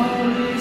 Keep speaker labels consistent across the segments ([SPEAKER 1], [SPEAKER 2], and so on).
[SPEAKER 1] glória.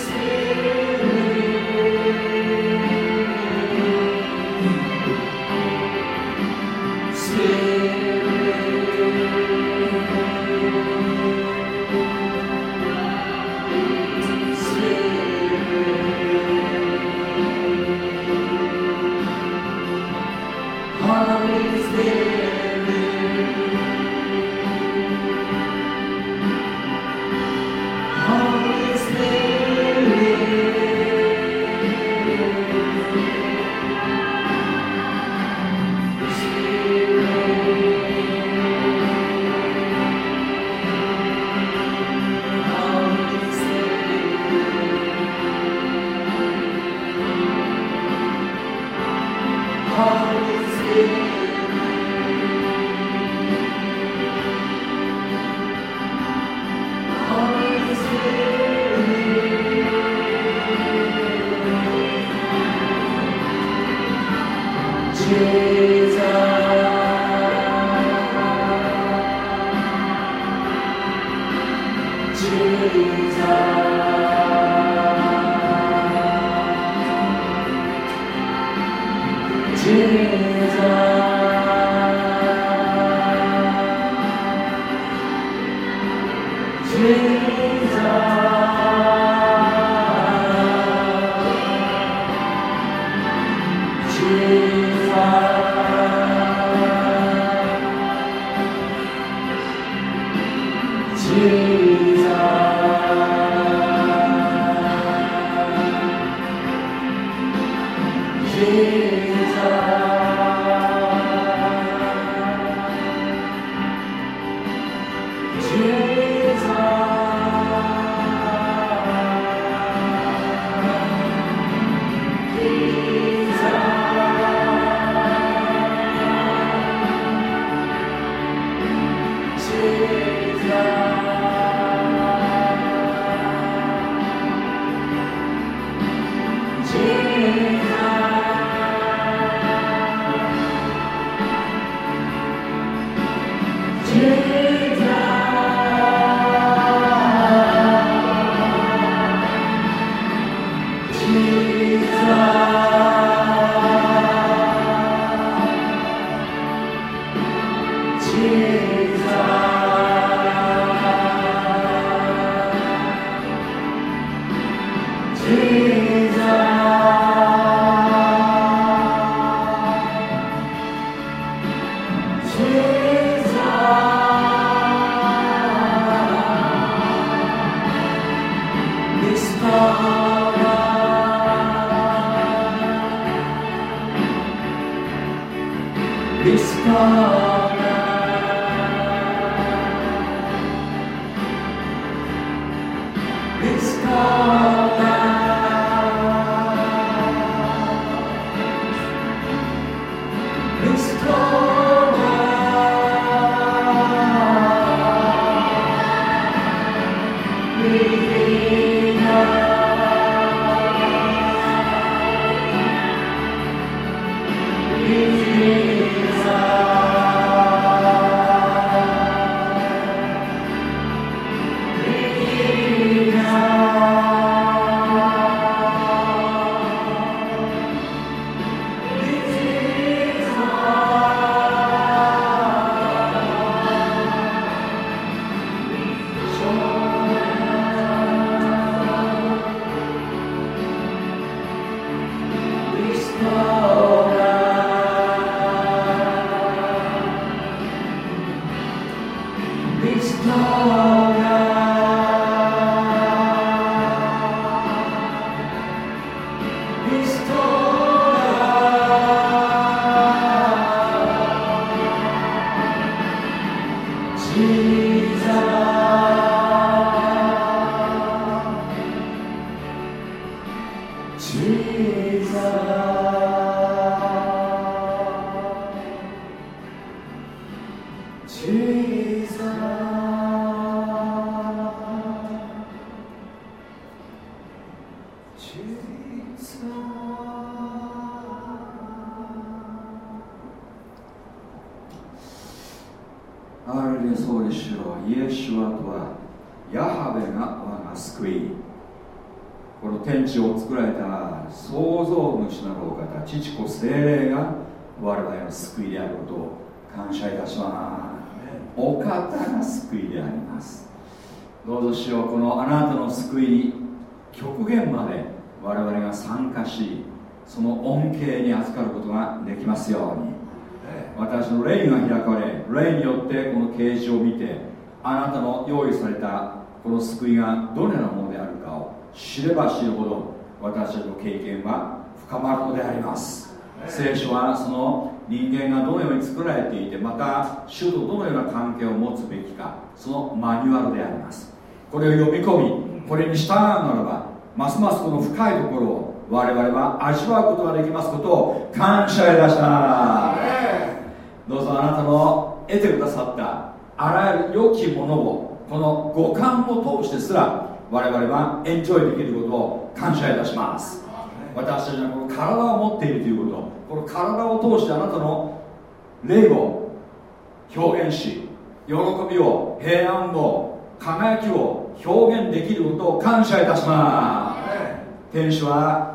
[SPEAKER 1] 知れば知るほど私たちの経験は深まるのであります。聖書はその人間がどのように作られていてまた主とどのような関係を持つべきかそのマニュアルであります。これを読み込みこれに従うならばますますこの深いところを我々は味わうことができますことを感謝いたします。どうぞあなたの得てくださったあらゆる良きものをこの五感を通してすら我々はエンジョイできることを感謝いたします。私たちはこの体を持っているということこの体を通してあなたの霊を表現し喜びを平安を輝きを表現できることを感謝いたします。天使は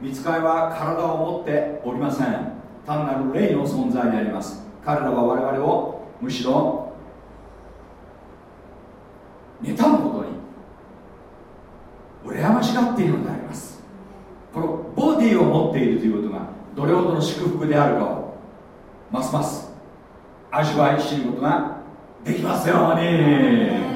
[SPEAKER 1] 見つかいは体を持っておりません。単なる霊の存在であります。彼らは我々をむしろ妬むことに羨ましがっているのであります。このボディを持っているということがどれほどの祝福であるかをますます味わい知ることができますように。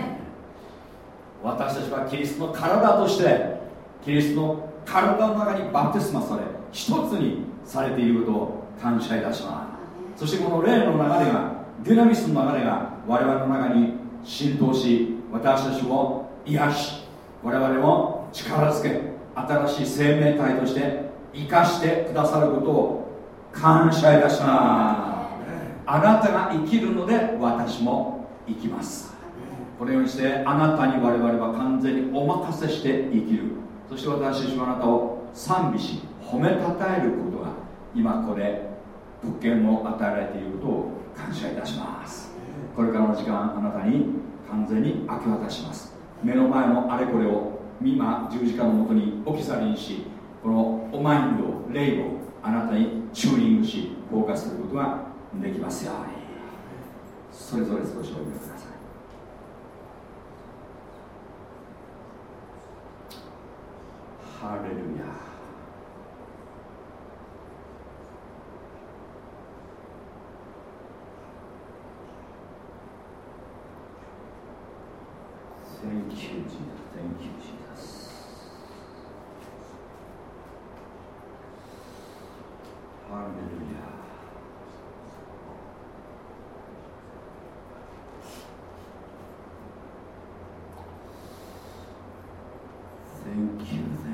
[SPEAKER 1] 私たちはキリストの体としてキリストの体の中にバプテスマされ一つにされていることを感謝いたします。そしてこの霊の流れがデュナミスの流れが我々の中に浸透し私たちを癒し我々を力づけ新しい生命体として生かしてくださることを感謝いたします。あなたが生きるので私も生きます。このようにしてあなたに我々は完全にお任せして生きるそして私たちはあなたを賛美し褒めたたえることが今ここで物件を与えられていることを感謝いたします。これからの時間あなたに完全に明け渡します。目の前のあれこれを今十字架のもとに置き去りにしこのおマインド霊をあなたにチューニングしフォーカスすることができますように。それぞれ少しお読みください。ハレルヤセンキュージーセンキュージーですハレルヤセンキュ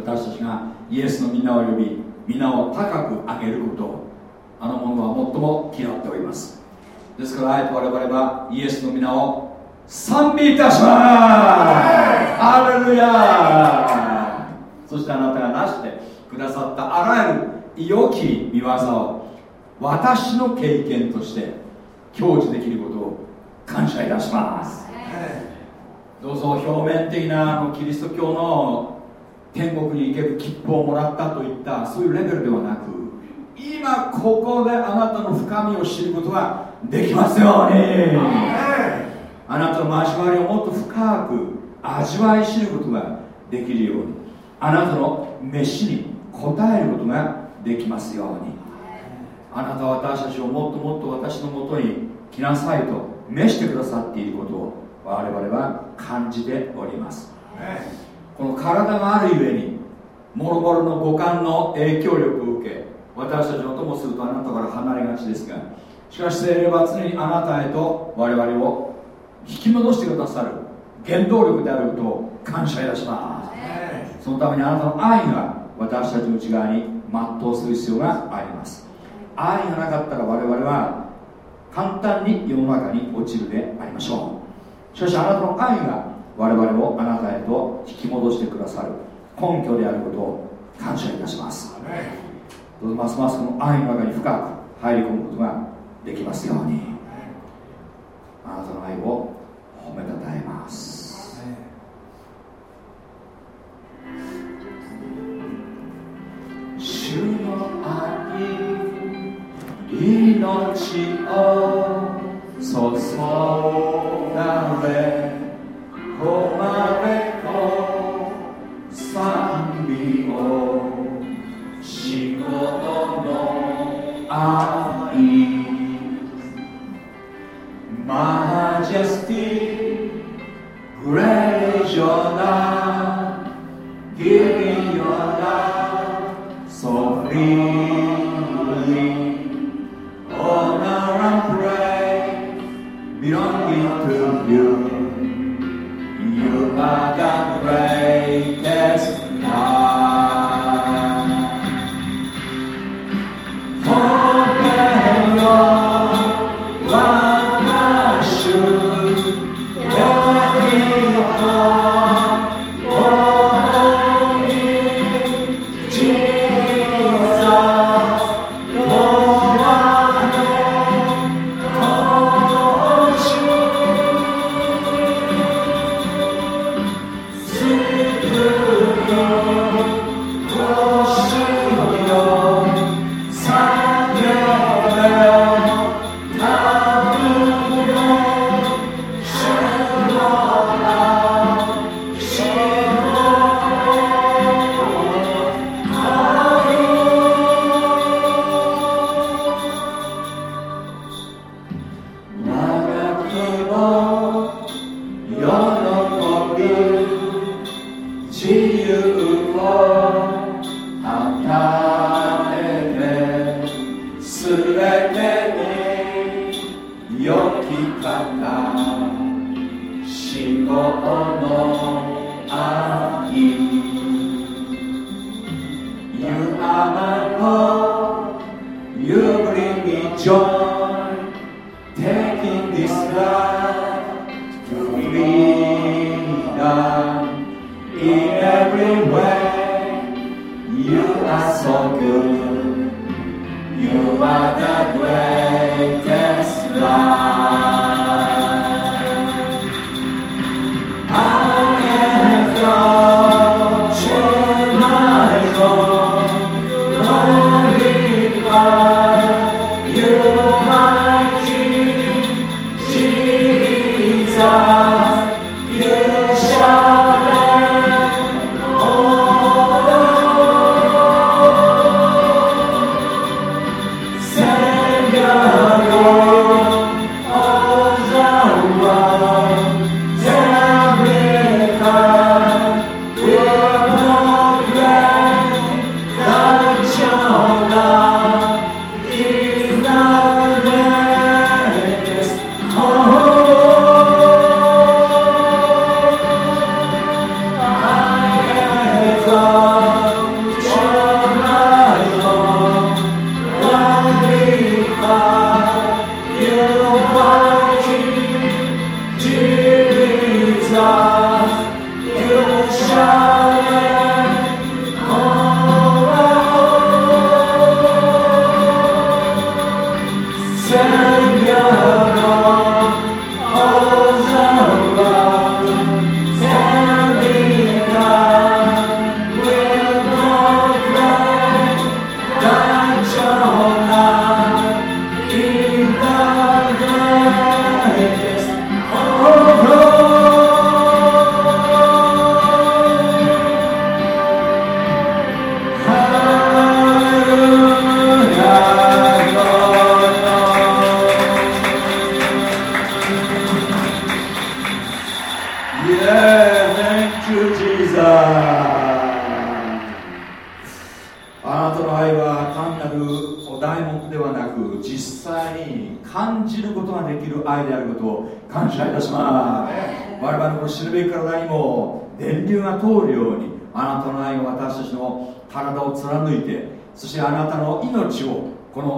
[SPEAKER 1] 私たちが
[SPEAKER 2] イエスの
[SPEAKER 1] 皆を呼び皆を高く上げることをあの者は最も嫌っております。ですからあえて我々はイエスの皆を賛美いたします。アレルヤそしてあなたがなしてくださったあらゆる良き見業を私の経験として享受できることを感謝いたします、どうぞ表面的なキリスト教の天国に行ける切符をもらったといったそういうレベルではなく今ここであなたの深みを知ることができますように。あなたの交わりをもっと深く味わい知ることができるように。あなたの飯に応えることができますように。あなたは私たちをもっともっと私のもとに来なさいと召してくださっていることを我々は感じております、この体があるゆえにもろもろの五感の影響力を受け私たちのともするとあなたから離れがちですがしかし精霊は常にあなたへと我々を引き戻してくださる原動力であることを感謝いたします。そのためにあなたの愛が私たちの内側に全うする必要があります。愛がなかったら我々は簡単に世の中に落ちるでありましょう。しかしあなたの愛が我々をあなたへと引き戻してくださる。根拠であることを感謝いたします。どうぞますますこの愛の中に深く入り込むことができますように。あなたの愛を褒めたたえます。主の愛命を注がれ Giving your love so free.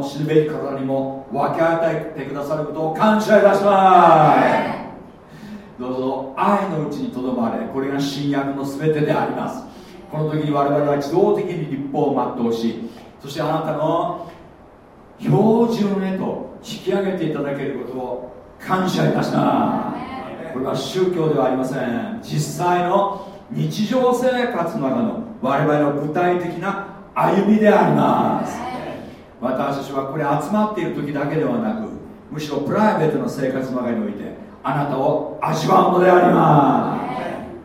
[SPEAKER 1] のるべき体にも分け与えてくださることを感謝いたします。どうぞ愛のうちにとどまれ。これが新約の全てであります。この時に我々は自動的に立法を全うしそしてあなたの標準へと引き上げていただけることを感謝いたします。これは宗教ではありません。実際の日常生活の中の我々の具体的な歩みであります。私たちはこれ集まっている時だけではなくむしろプライベートの生活の中においてあなたを味わうのでありま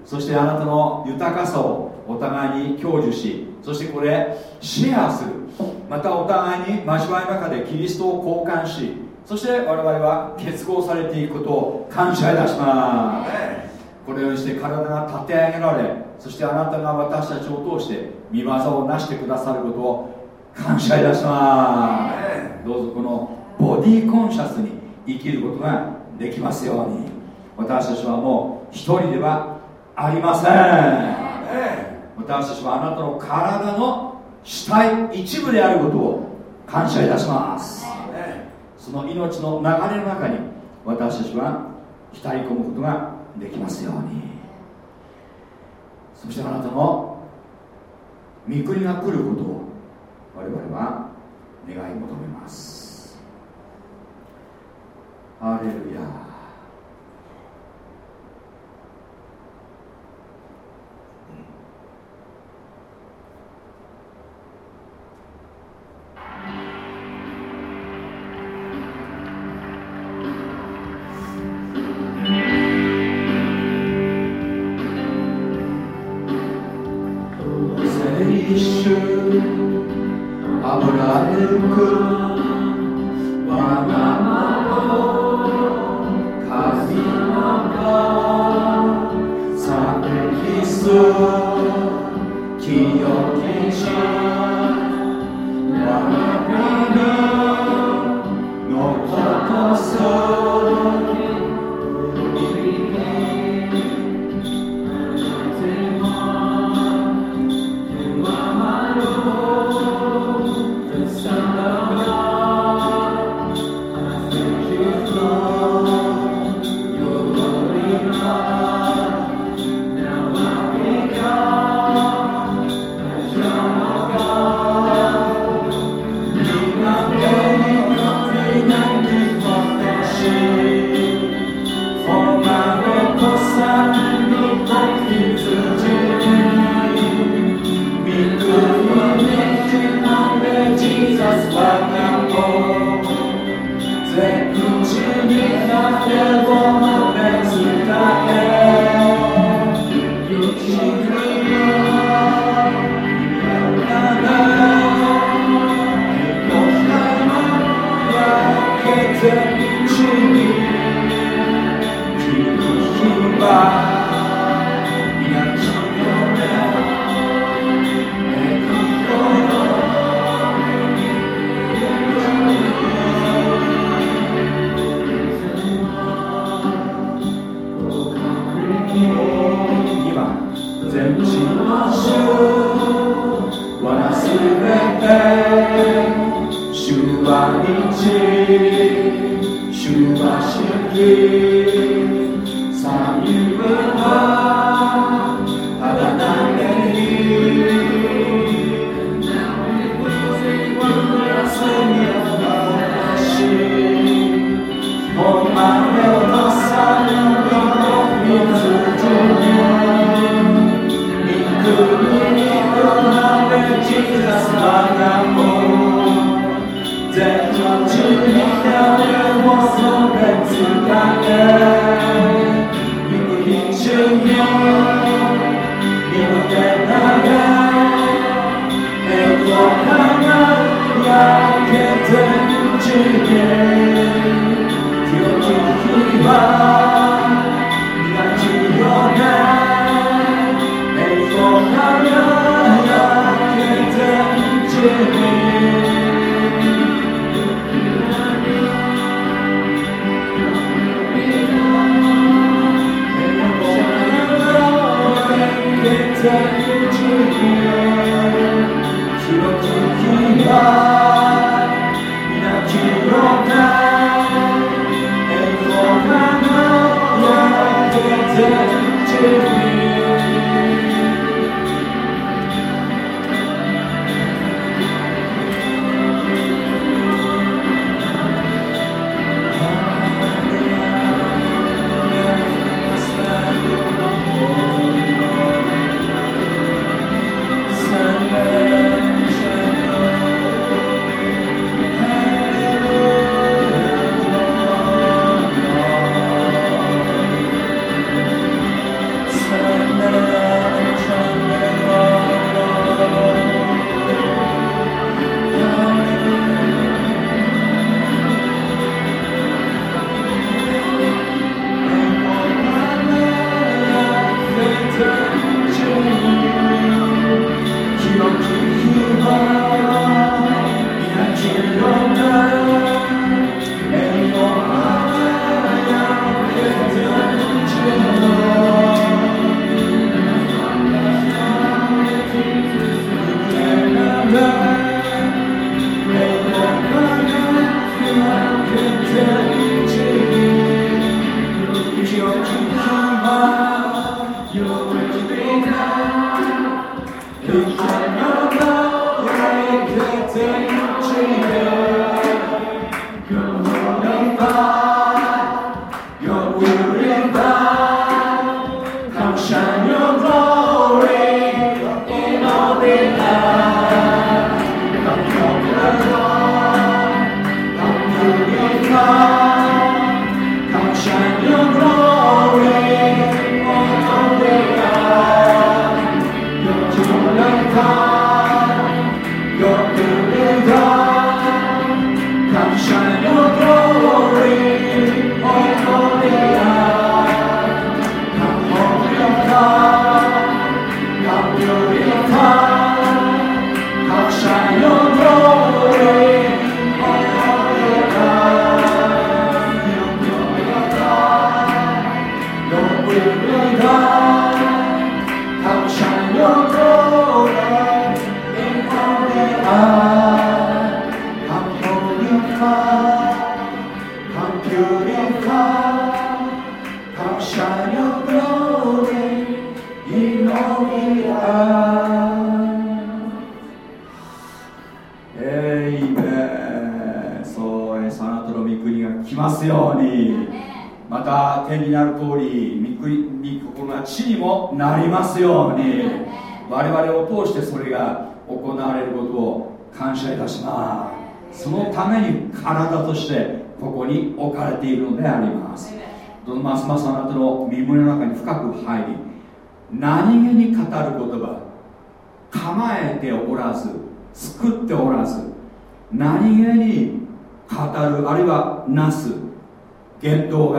[SPEAKER 1] す。そしてあなたの豊かさをお互いに享受しそしてこれシェアする。またお互いに交わりの中でキリストを交換しそして我々は結合されていくことを感謝いたします。このようにして体が立て上げられそしてあなたが私たちを通して見業を成してくださることを感謝いたします。どうぞこのボディコンシャスに生きることができますように。私たちはもう一人ではありません私たちはあなたの体の主体一部であることを感謝いたします。その命の流れの中に私たちは浸り込むことができます。ようにそしてあなたの御国が来ることを我々は願い求めます。ハレルヤ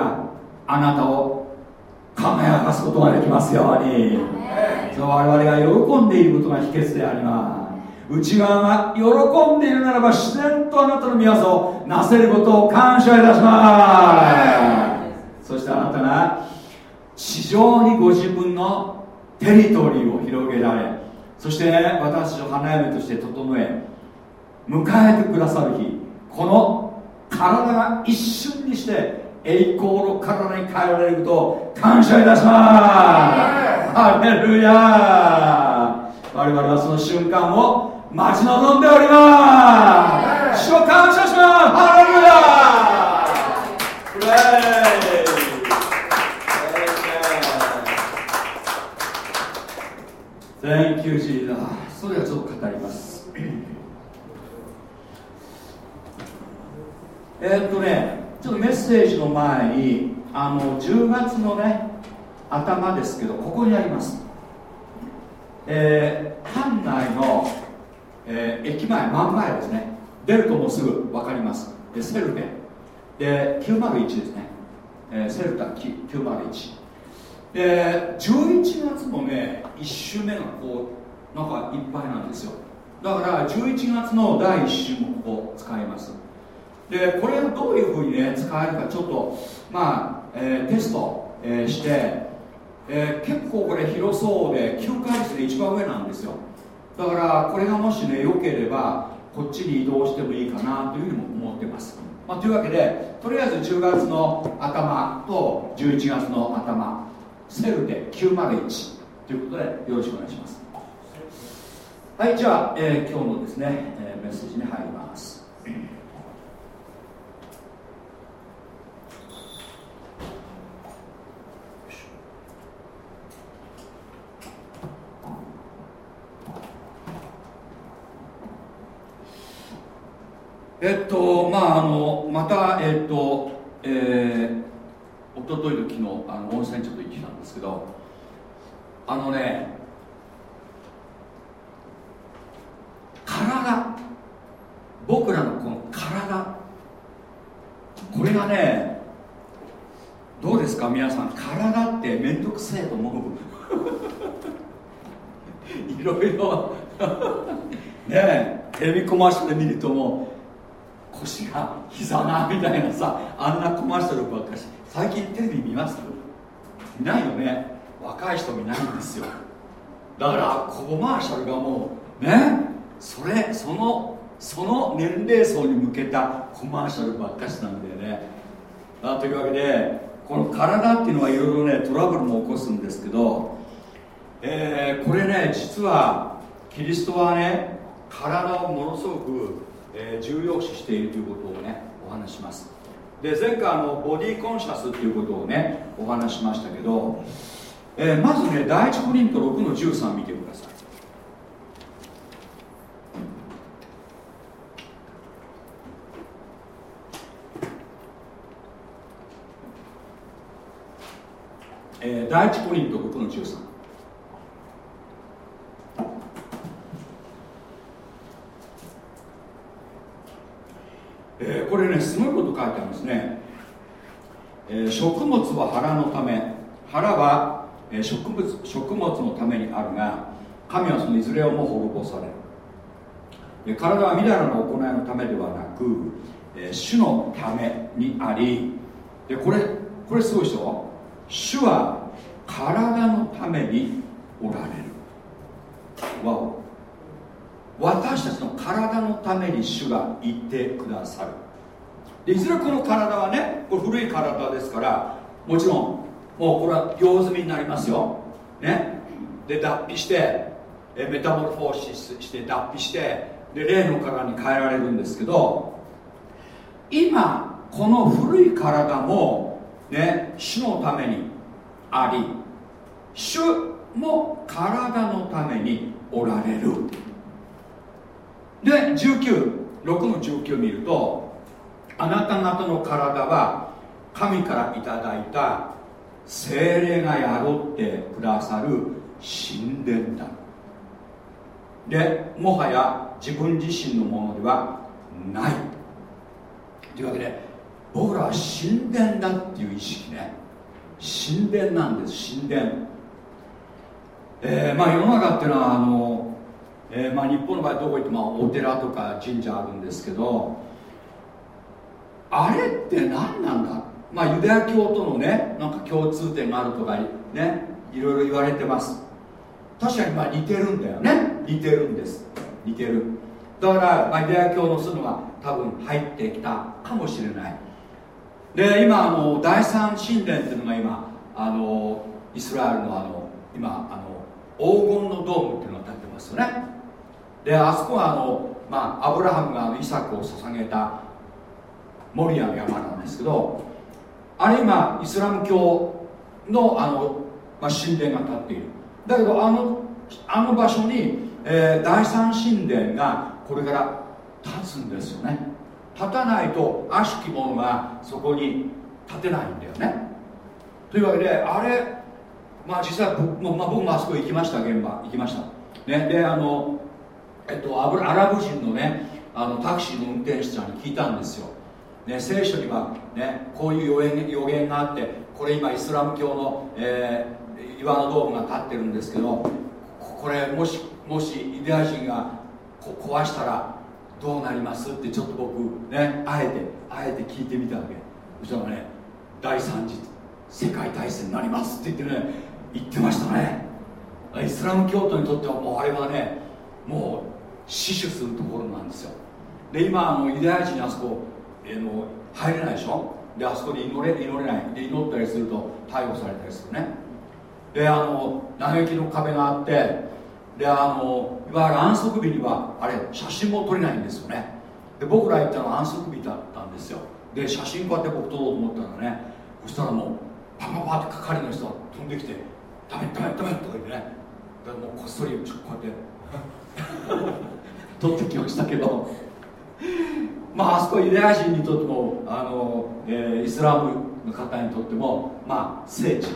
[SPEAKER 1] があなたを輝かすことができますように。その我々が喜んでいることが秘訣であります。内側が喜んでいるならば自然とあなたの御業をなせることを感謝いたします。そしてあなたが地上にご自分のテリトリーを広げられそして私を花嫁として整え迎えてくださる日この体が一瞬にして栄光の体に変えられることを感謝いたします。ハレルヤ我々はその瞬間を待ち望んでおります。主を感謝します。ハレルヤ Thank you, Jesus. それはちょっと語ります。えっとね、ちょっとメッセージの前に、あの10月のね、頭ですけど、ここにあります。えー、館内の、えー、駅前、真ん前ですね。出るともうすぐ分かります。で、セルテ。で、901ですね。えー、セルタ901。で11月もね1週目がこうなんかいっぱいなんですよだから11月の第1週もここ使いますでこれがどういうふうにね使えるかちょっとまあ、えー、テスト、えー、して、えー、結構これ広そうで9回率で一番上なんですよ。だからこれがもしね良ければこっちに移動してもいいかなというふうにも思ってます、まあ、というわけでとりあえず10月の頭と11月の頭セルテ901ということでよろしくお願いします。はいじゃあ、えー、今日のですね、えー、メッセージに入ります。えっとまああのまたえっとえー、一昨日と昨日あの温泉ちょっと行ってきたんですけどあのね体僕らのこの体これがねどうですか皆さん。体って面倒くせえと思う？いろいろ。ねえテレビコマーシャルで見るともう腰が膝がみたいなさあんなコマーシャルばっかし最近テレビ見ます見ないよね。若い人見ないんですよ。だからコマーシャルがもうねそれそのその年齢層に向けたコマーシャルばっかしなんだよね。あというわけでこの体っていうのはいろいろねトラブルも起こすんですけど、えー、これね実はキリストはね体をものすごく、えー、重要視しているということをねお話します。で前回あのボディコンシャスっていうことをねお話しましたけど、えー、まずね第一コリント6の13見てください。えー、第一コリント6の13えー、これねすごいこと書いてあるんですね、えー、食物は腹のため。腹は、えー、植物食物のためにあるが神はそのいずれをも滅ぼされる。体はみだらの行いのためではなく、えー、主のためにあり。でこれこれすごいでしょ主は体のためにおられる。わお。私たちの体のために主がいてくださる。でいずれこの体はねこれ古い体ですからもちろんもうこれは用済みになりますよ。ね。で脱皮してメタモルフォーシスして脱皮してで霊の体に変えられるんですけど今この古い体もね主のためにあり主も体のためにおられる。で196の19見るとあなた方の体は神からいただいた精霊が宿ってくださる神殿だ。でもはや自分自身のものではない。というわけで僕らは神殿だっていう意識ね。神殿なんです神殿。えー、まあ世の中っていうのはあの、えー、まあ、日本の場合どこ行ってもお寺とか神社あるんですけどあれって何なんだ？まあユダヤ教とのねなんか共通点があるとかねいろいろ言われてます。確かにまあ似てるんだよね。似てるんです。似てる。だから、まあ、ユダヤ教のそういうのが多分入ってきたかもしれない。で今あの第三神殿っていうのが今あのイスラエルのあの今あの黄金のドームっていうのが建ってますよね。であそこはあの、まあ、アブラハムがイサクを捧げたモリアの山なんですけどあれ今イスラム教のあの、まあ、神殿が建っている。だけどあのあの場所に、えー、第三神殿がこれから立つんですよね。立たないと悪しき者がそこに立てないんだよね。というわけであれまあ実際僕,、まあ、僕もあそこ行きました現場。行きました。ね。であのえっとアラブ人のねあのタクシーの運転手さんに聞いたんですよ。ね、聖書には、ね、こういう予言予言があってこれ今イスラム教の、えー、岩のドームが立ってるんですけどこれもしもしユダヤ人が壊したらどうなります？ってちょっと僕ねあえてあえて聞いてみたわけ。そしたらね第3次世界大戦になります。って言ってね言ってましたね。イスラム教徒にとってはもうあれはねもう死守するところなんですよ。で今あのユダヤ人あそこえー、の入れないでしょ？であそこに祈れ祈れない。で祈ったりすると逮捕されたりするね。であの嘆きの壁があってであのいわゆる安息日にはあれ写真も撮れないんですよね。で僕ら行ったのは安息日だったんですよ。で写真こうやって僕撮ろうと思ったらね。そしたらもうパパパって係の人が飛んできて「ダメダメダメ」とか言ってね。でもうこっそりこうやって。撮ってきましたけど。まああそこユダヤ人にとってもあの、えー、イスラムの方にとってもまあ聖地。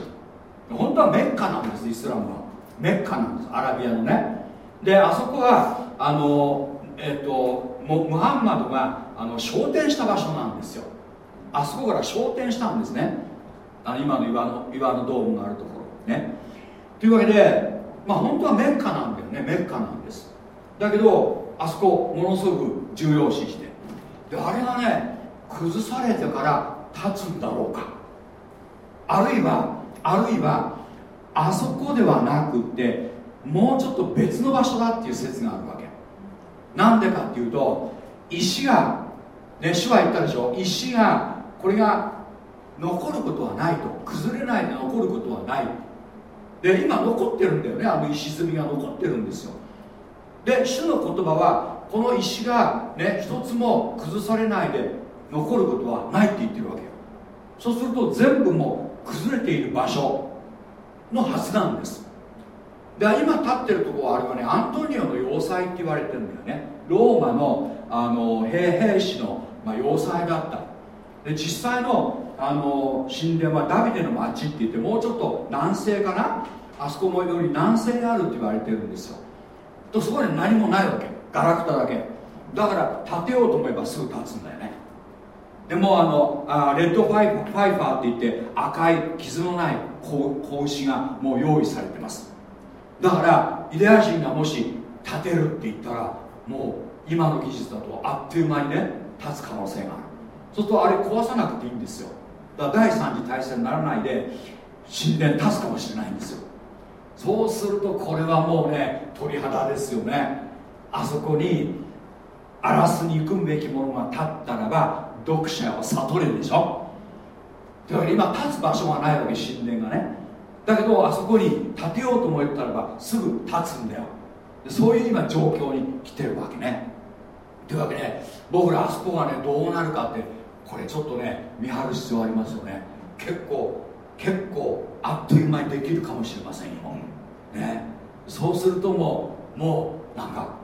[SPEAKER 1] 本当はメッカなんですイスラムは。メッカなんですアラビアのね。であそこはあのえっ、ー、とムハンマドがあの昇天した場所なんですよ。あそこから昇天したんですね。あの今の岩の岩のドームがあるところ。ね。というわけでまあ本当はメッカなんだよね。メッカなんです。だけどあそこものすごく重要視して。であれがね崩されてから立つんだろうか。あるいはあるいはあそこではなくってもうちょっと別の場所だっていう説があるわけ。なんでかっていうと石がね主は言ったでしょ？石がこれが残ることはないと。崩れないで残ることはない。で今残ってるんだよね。あの石積みが残ってるんですよ。で主の言葉はこの石がね一つも崩されないで残ることはないって言ってるわけよ。そうすると全部も崩れている場所のはずなんです。で今立ってるとこはあれはねアントニオの要塞って言われてるんだよね。ローマのあの兵兵士の、まあ、要塞だった。で実際のあの神殿はダビデの町って言ってもうちょっと南西かな？あそこよりも南西にあるって言われてるんですよ。とそこに何もないわけ。ガラクタだけ。だから建てようと思えばすぐ立つんだよね。でもあのあレッドファイファイファーって言って赤い傷のない子牛がもう用意されてます。だからユダヤ人がもし建てるって言ったらもう今の技術だとあっという間にね立つ可能性がある。そうするとあれ壊さなくていいんですよ。だから第三次大戦にならないで神殿立つかもしれないんですよ。そうするとこれはもうね鳥肌ですよね。あそこに荒らすに行くべきものが立ったらば読者は悟れるでしょ。だから今立つ場所がないわけ神殿がね。だけどあそこに建てようと思ったらばすぐ立つんだよ。そういう今状況に来てるわけね。というわけで僕らあそこがねどうなるかってこれちょっとね見張る必要ありますよね。結構結構あっという間にできるかもしれませんよ、ね、そうするともうもうなんか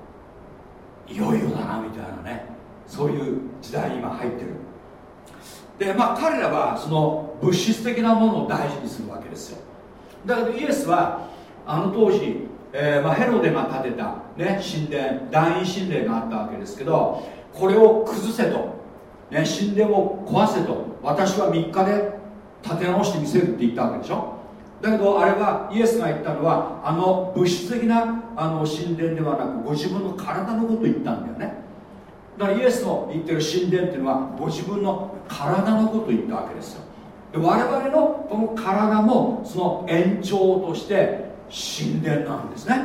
[SPEAKER 1] いよいよだなみたいなね。そういう時代に今入ってる。でまあ彼らはその物質的なものを大事にするわけですよ。だけどイエスはあの当時、えー、まあ、ヘロデが建てた、ね、神殿団員神殿があったわけですけどこれを崩せと、ね、神殿を壊せと。私は3日で建て直してみせるって言ったわけでしょ。だけどあれはイエスが言ったのはあの物質的なあの神殿ではなくご自分の体のことを言ったんだよね。だからイエスの言ってる神殿っていうのはご自分の体のことを言ったわけですよ。で我々のこの体もその延長として神殿なんですね、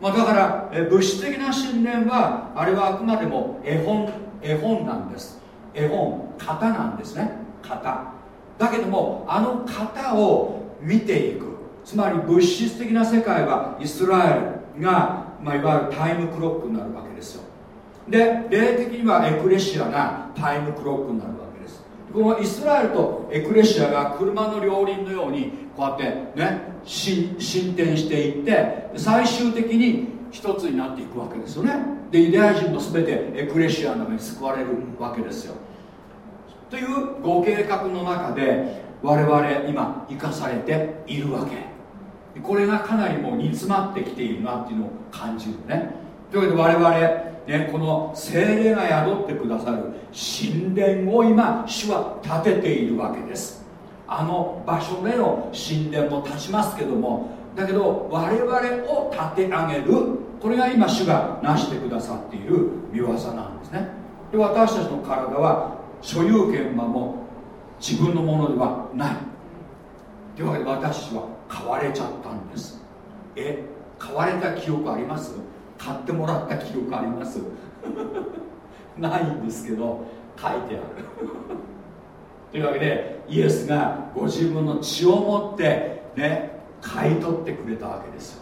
[SPEAKER 1] まあ、だからえ物質的な神殿はあれはあくまでも絵本絵本なんです。絵本型なんですね。型。だけどもあの型を見ていく。つまり物質的な世界はイスラエルが、まあ、いわゆるタイムクロックになるわけですよ。で霊的にはエクレシアがタイムクロックになるわけです。このイスラエルとエクレシアが車の両輪のようにこうやってね進展していって最終的に一つになっていくわけですよね。でユダヤ人も全てエクレシアの中に救われるわけですよ。というご計画の中で我々今生かされているわけ。これがかなりもう煮詰まってきているなっていうのを感じるね。というわけで我々ね、この精霊が宿ってくださる神殿を今主は建てているわけです。あの場所での神殿も立ちますけどもだけど我々を立て上げるこれが今主が成してくださっている見業なんですね。で私たちの体は所有権はもう自分のものではない。というわけで私は買われちゃったんです。え買われた記憶あります？買ってもらった記憶あります？ないんですけど書いてある。というわけでイエスがご自分の血を持ってね買い取ってくれたわけです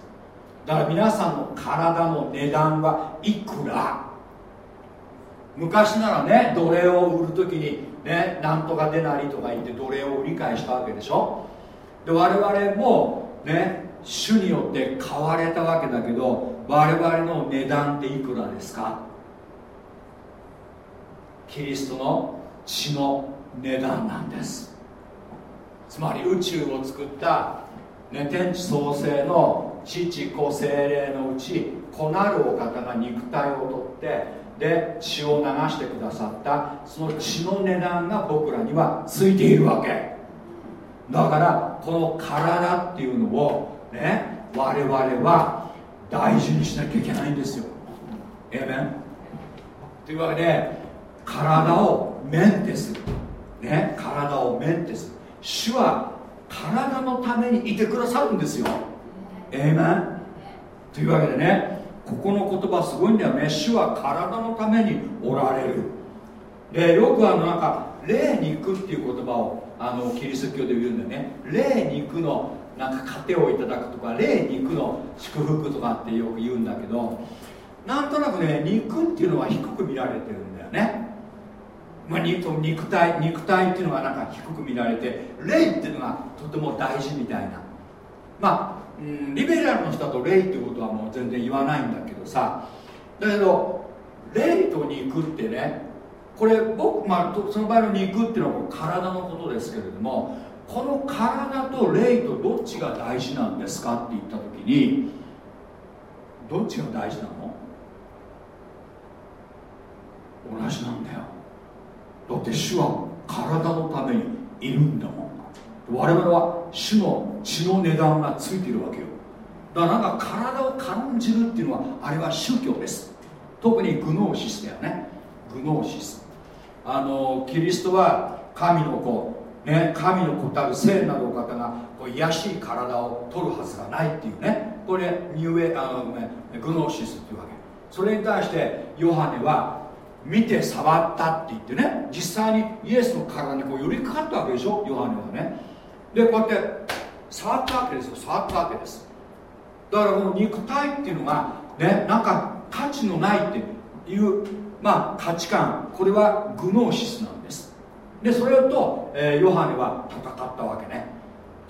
[SPEAKER 1] だから皆さんの体の値段はいくら？昔ならね奴隷を売る時にねなんとかでなりとか言って奴隷を売り買いしたわけでしょ？で我々もね主によって買われたわけだけど我々の値段っていくらですか？キリストの血の値段なんです。つまり宇宙を作った、ね、天地創生の父子精霊のうち子なるお方が肉体をとってで血を流してくださったその血の値段が僕らにはついているわけ。だからこの体っていうのをね我々は大事にしなきゃいけないんですよ。えめんというわけで体をメンテする。ね体をメンテする。主は体のためにいてくださるんですよ。えめんというわけでねここの言葉すごいんだよ。ね主は体のためにおられる。でよくあのなんか霊肉っていう言葉をあのキリスト教で言うんだよね。霊肉のなんか糧をいただくとか霊肉の祝福とかってよく言うんだけどなんとなくね肉っていうのは低く見られてるんだよね、まあ、肉肉体肉体っていうのがなんか低く見られて霊っていうのがとても大事みたいな。まあうん、リベラルの人だと霊ってことはもう全然言わないんだけどさ。だけど霊と肉ってねこれ僕、まあ、その場合の肉っていうのは体のことですけれどもこの体と霊とどっちが大事なんですかって言った時にどっちが大事なの？同じなんだよ。だって主は体のためにいるんだもん。我々は主の血の値段がついているわけよ。だからなんか体を感じるっていうのはあれは宗教です。特にグノーシスだよね。グノーシス。あのキリストは神の子。ね、神の子たる聖なるお方がこう癒しい体を取るはずがないっていうね。これニューエあのごめんグノーシスっていうわけ。それに対してヨハネは見て触ったって言ってね。実際にイエスの体にこう寄りかかったわけでしょ？ヨハネはね。でこうやって触ったわけですよ。触ったわけです。だからこの肉体っていうのがねなんか価値のないっていうまあ価値観。これはグノーシスなんです。でそれと、えー、ヨハネは戦ったわけね。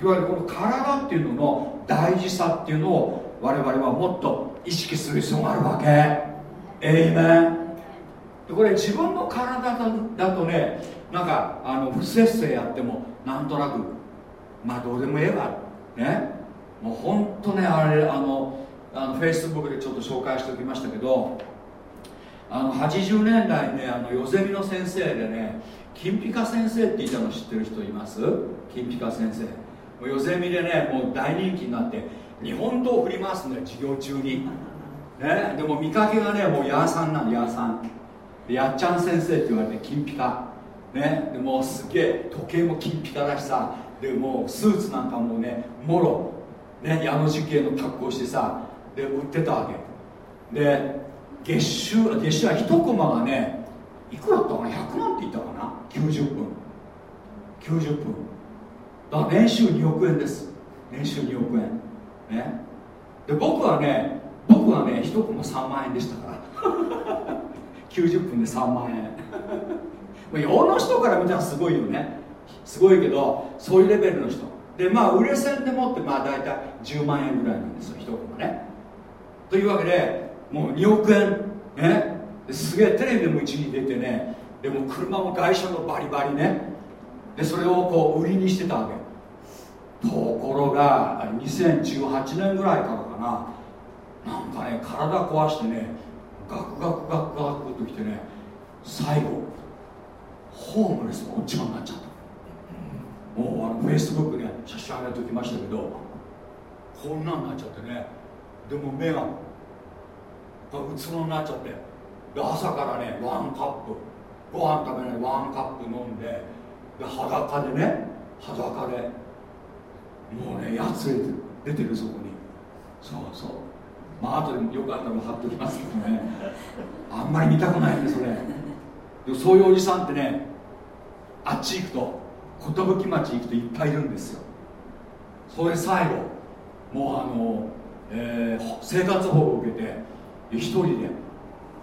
[SPEAKER 1] いわゆるこの体っていうのの大事さっていうのを我々はもっと意識する必要があるわけ。えいめんこれ自分の体だとねなんかあの不節制やってもなんとなくまあどうでもええわ。ね？もうほんとねあれあのあのフェイスブックでちょっと紹介しておきましたけどあの80年代ねあのヨゼミの先生でね金ピカ先生って言ったの知ってる人います？金ピカ先生。もうヨゼミでねもう大人気になって日本刀を振り回すんだよ授業中に、ね、でも見かけがねもうヤーさんなのヤーさん。やっちゃん先生って言われて金ピカ。ね？でもうすげえ時計も金ピカだしさでもスーツなんかもねもろ。ね矢の字系の格好してさで売ってたわけ。で月収月収は1コマがねいくらだったかな？100万って言ったかな？90分。90分。だから年収2億円です。年収2億円。ね。で僕はね僕はね1コマ3万円でしたから。90分で3万円。世の人から見たらすごいよね。すごいけどそういうレベルの人。でまあ売れ線でもってまあ大体10万円ぐらいなんですよ1コマね。というわけでもう2億円。ね。すげえテレビでもうちに出てね。でも車も外車のバリバリね。でそれをこう売りにしてたわけ。ところが2018年ぐらいからかな。なんかね体壊してねガクガクガクガクときてね最後ホームレスのおっちまになっちゃった。もうあのフェイスブックね写真上げておきましたけどこんなんなっちゃってね。でも目がうつろになっちゃって朝からねワンカップご飯食べないワンカップ飲んでで裸でね裸でもうねやつれて出てるそこに。そうそう。まあ後でよくあったら貼っておきますけどね。あんまり見たくないねそれ。でそういうおじさんってねあっち行くと寿町行くといっぱいいるんですよそれ最後もうあの、えー、生活保護を受けて一人で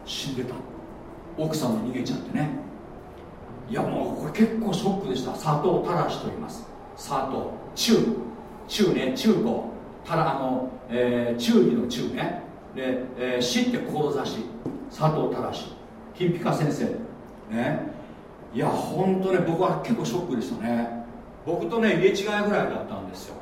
[SPEAKER 1] 死んでた奥さんも逃げちゃってねいやもうこれ結構ショックでした佐藤忠と言います佐藤中中ね中高ただあの、えー、忠義の中ねで、えー、死って志佐藤忠金ピカ先生ねいや本当ね僕は結構ショックでしたね。僕とね入れ違いぐらいだったんですよ。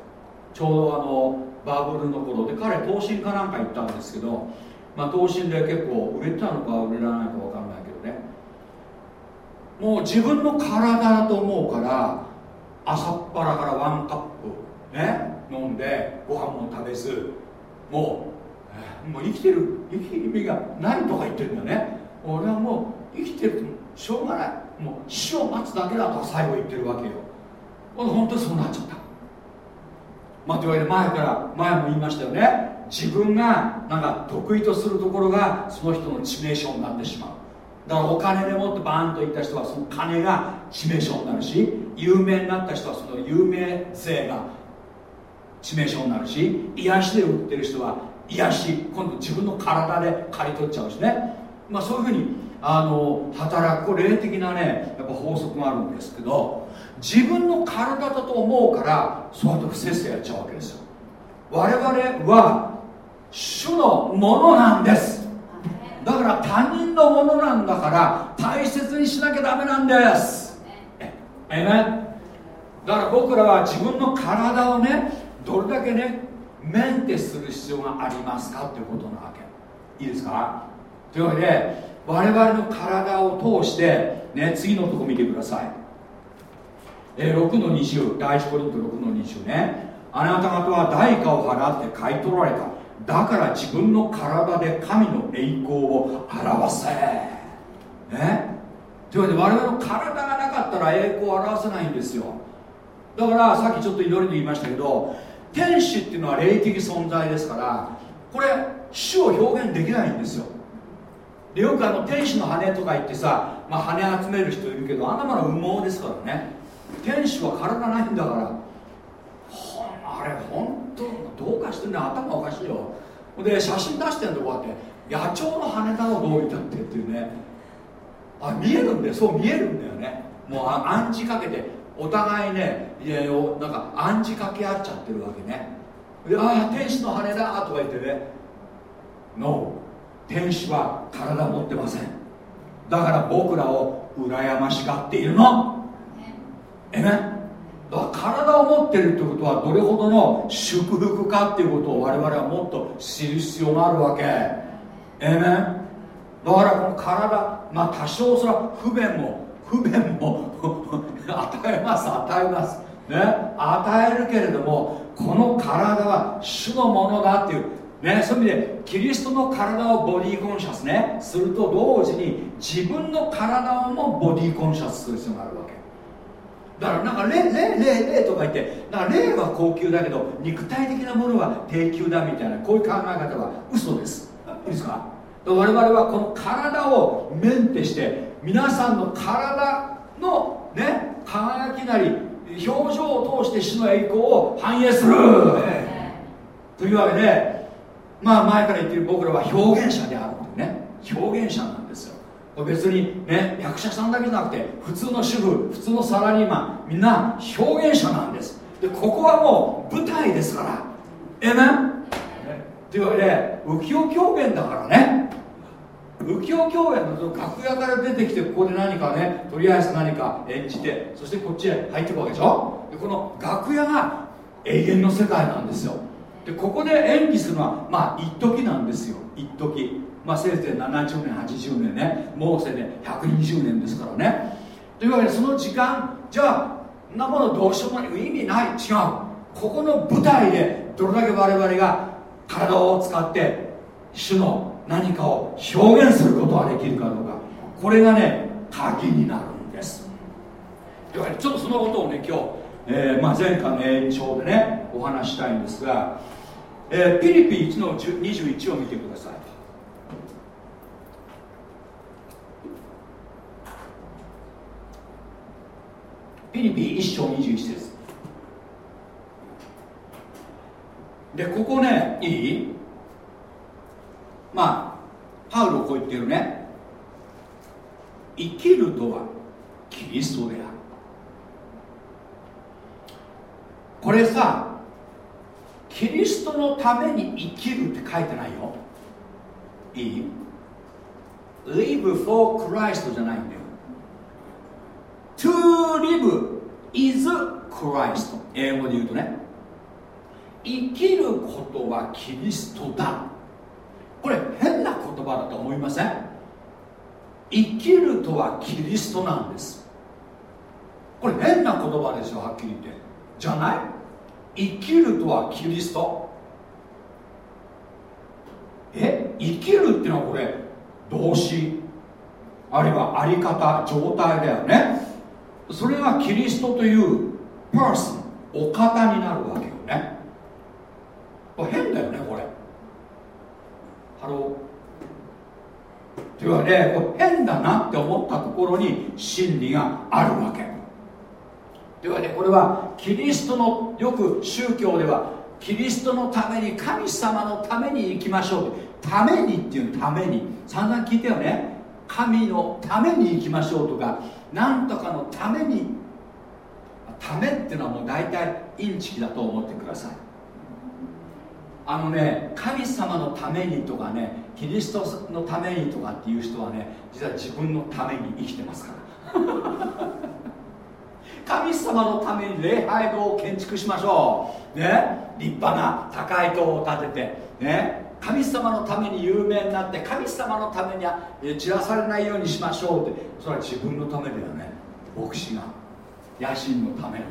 [SPEAKER 1] ちょうどあのバブルの頃で彼東進かなんか行ったんですけどまあ東進で結構売れたのか売れないか分かんないけどね。もう自分の体だと思うから朝っぱらからワンカップね飲んでご飯も食べずもうもう生きてる生きる意味がないとか言ってるんだよね。俺はもう生きてるしょうがない。もう死を待つだけだとか最後言ってるわけよ。本当にそうなっちゃった。まあというわけで前から前も言いましたよね。自分がなんか得意とするところがその人の致命傷になってしまう。だからお金でもってバーンといった人はその金が致命傷になるし有名になった人はその有名性が致命傷になるし癒しで売ってる人は癒し今度自分の体で刈り取っちゃうしね。まあそういうふうにあの働く霊的なねやっぱ法則があるんですけど自分の体だと思うからそうやって不節制やっちゃうわけですよ。我々は主のものなんです。だから他人のものなんだから大切にしなきゃダメなんです。ええだから僕らは自分の体をねどれだけねメンテする必要がありますかっていうことなわけ。いいですか？というわけで我々の体を通して、ね、次のとこ見てください、えー、6の20第1コリント6の20ね。あなた方は代価を払って買い取られた。だから自分の体で神の栄光を表せ。ねというわけで我々の体がなかったら栄光を表せないんですよ。だからさっきちょっと祈りで言いましたけど天使っていうのは霊的存在ですからこれ主を表現できないんですよ。でよくあの天使の羽とか言ってさ、まあ、羽集める人いるけどあんなもの羽毛ですからね。天使は体ないんだから。ほんあれ本当どうかしてんね頭おかしいよ。で写真出してんだこうやって。野鳥の羽だろどういたってっていうね。あ見えるんだよ。そう見えるんだよね。もう暗示かけて。お互いねいやなんか暗示かけ合っちゃってるわけね。でああ天使の羽だとか言ってね。NO 天使は体持ってません。だから僕らを羨ましがっているの。えねだから体を持ってるってことはどれほどの祝福かっていうことを我々はもっと知る必要があるわけ。えねだからこの体まあ多少それは不便も不便も 与えます与えます。ね。与えるけれどもこの体は主のものだっていうね、そういう意味でキリストの体をボディーコンシャスね。すると同時に自分の体をもボディーコンシャスする必要があるわけ。だからなんか霊霊霊霊とか言ってなんか霊は高級だけど肉体的なものは低級だみたいなこういう考え方は嘘です。いいですか？我々はこの体をメンテして皆さんの体のね輝きなり表情を通して主の栄光を反映する、というわけでまあ前から言ってる僕らは表現者であるというね。表現者なんですよ。別にね役者さんだけじゃなくて普通の主婦普通のサラリーマンみんな表現者なんです。でここはもう舞台ですから。えめ、ね、というわけで浮世狂言だからね。浮世狂言の楽屋から出てきてここで何かねとりあえず何か演じてそしてこっちへ入っていくわけでしょ？でこの楽屋が永遠の世界なんですよ。でここで演技するのはまあ一時なんですよ。一時。まあせいぜい70年80年ね。もうせいで120年ですからね。というわけでその時間じゃあんなものどうしようもない。意味ない。違う。ここの舞台でどれだけ我々が体を使って主の何かを表現することができるかどうか。これがね鍵になるんです。というわけでちょっとそのことをね今日、えーまあ、前回の延長でねお話したいんですが、えー、ピリピン1の21を見てください。ピリピン1章21節。でここねいい？まあパウロこう言ってるね。生きるとはキリストである。これさキリストのために生きるって書いてないよ。いい？Live for Christ じゃないんだよ。To live is Christ 英語で言うとね。生きることはキリストだ。これ変な言葉だと思いません？生きるとはキリストなんです。これ変な言葉ですよはっきり言って。じゃない？生きるとはキリスト？え？生きるっていうのはこれ動詞。あるいはあり方状態だよね。それがキリストという person お方になるわけよね。変だよねこれ。 Hello。というわけで変だなって思ったところに真理があるわけ。というわけでこれはキリストのよく宗教ではキリストのために神様のために生きましょうためにっていうために。散々聞いたよね。神のために生きましょうとか。なんとかのために。ためっていうのはもう大体インチキだと思ってください。あのね神様のためにとかねキリストのためにとかっていう人はね実は自分のために生きてますから。神様のために礼拝堂を建築しましょう。ね。立派な高い塔を建てて。ね。神様のために有名になって神様のためには散らされないようにしましょうって。それは自分のためだよね。牧師が野心のためなんだよ。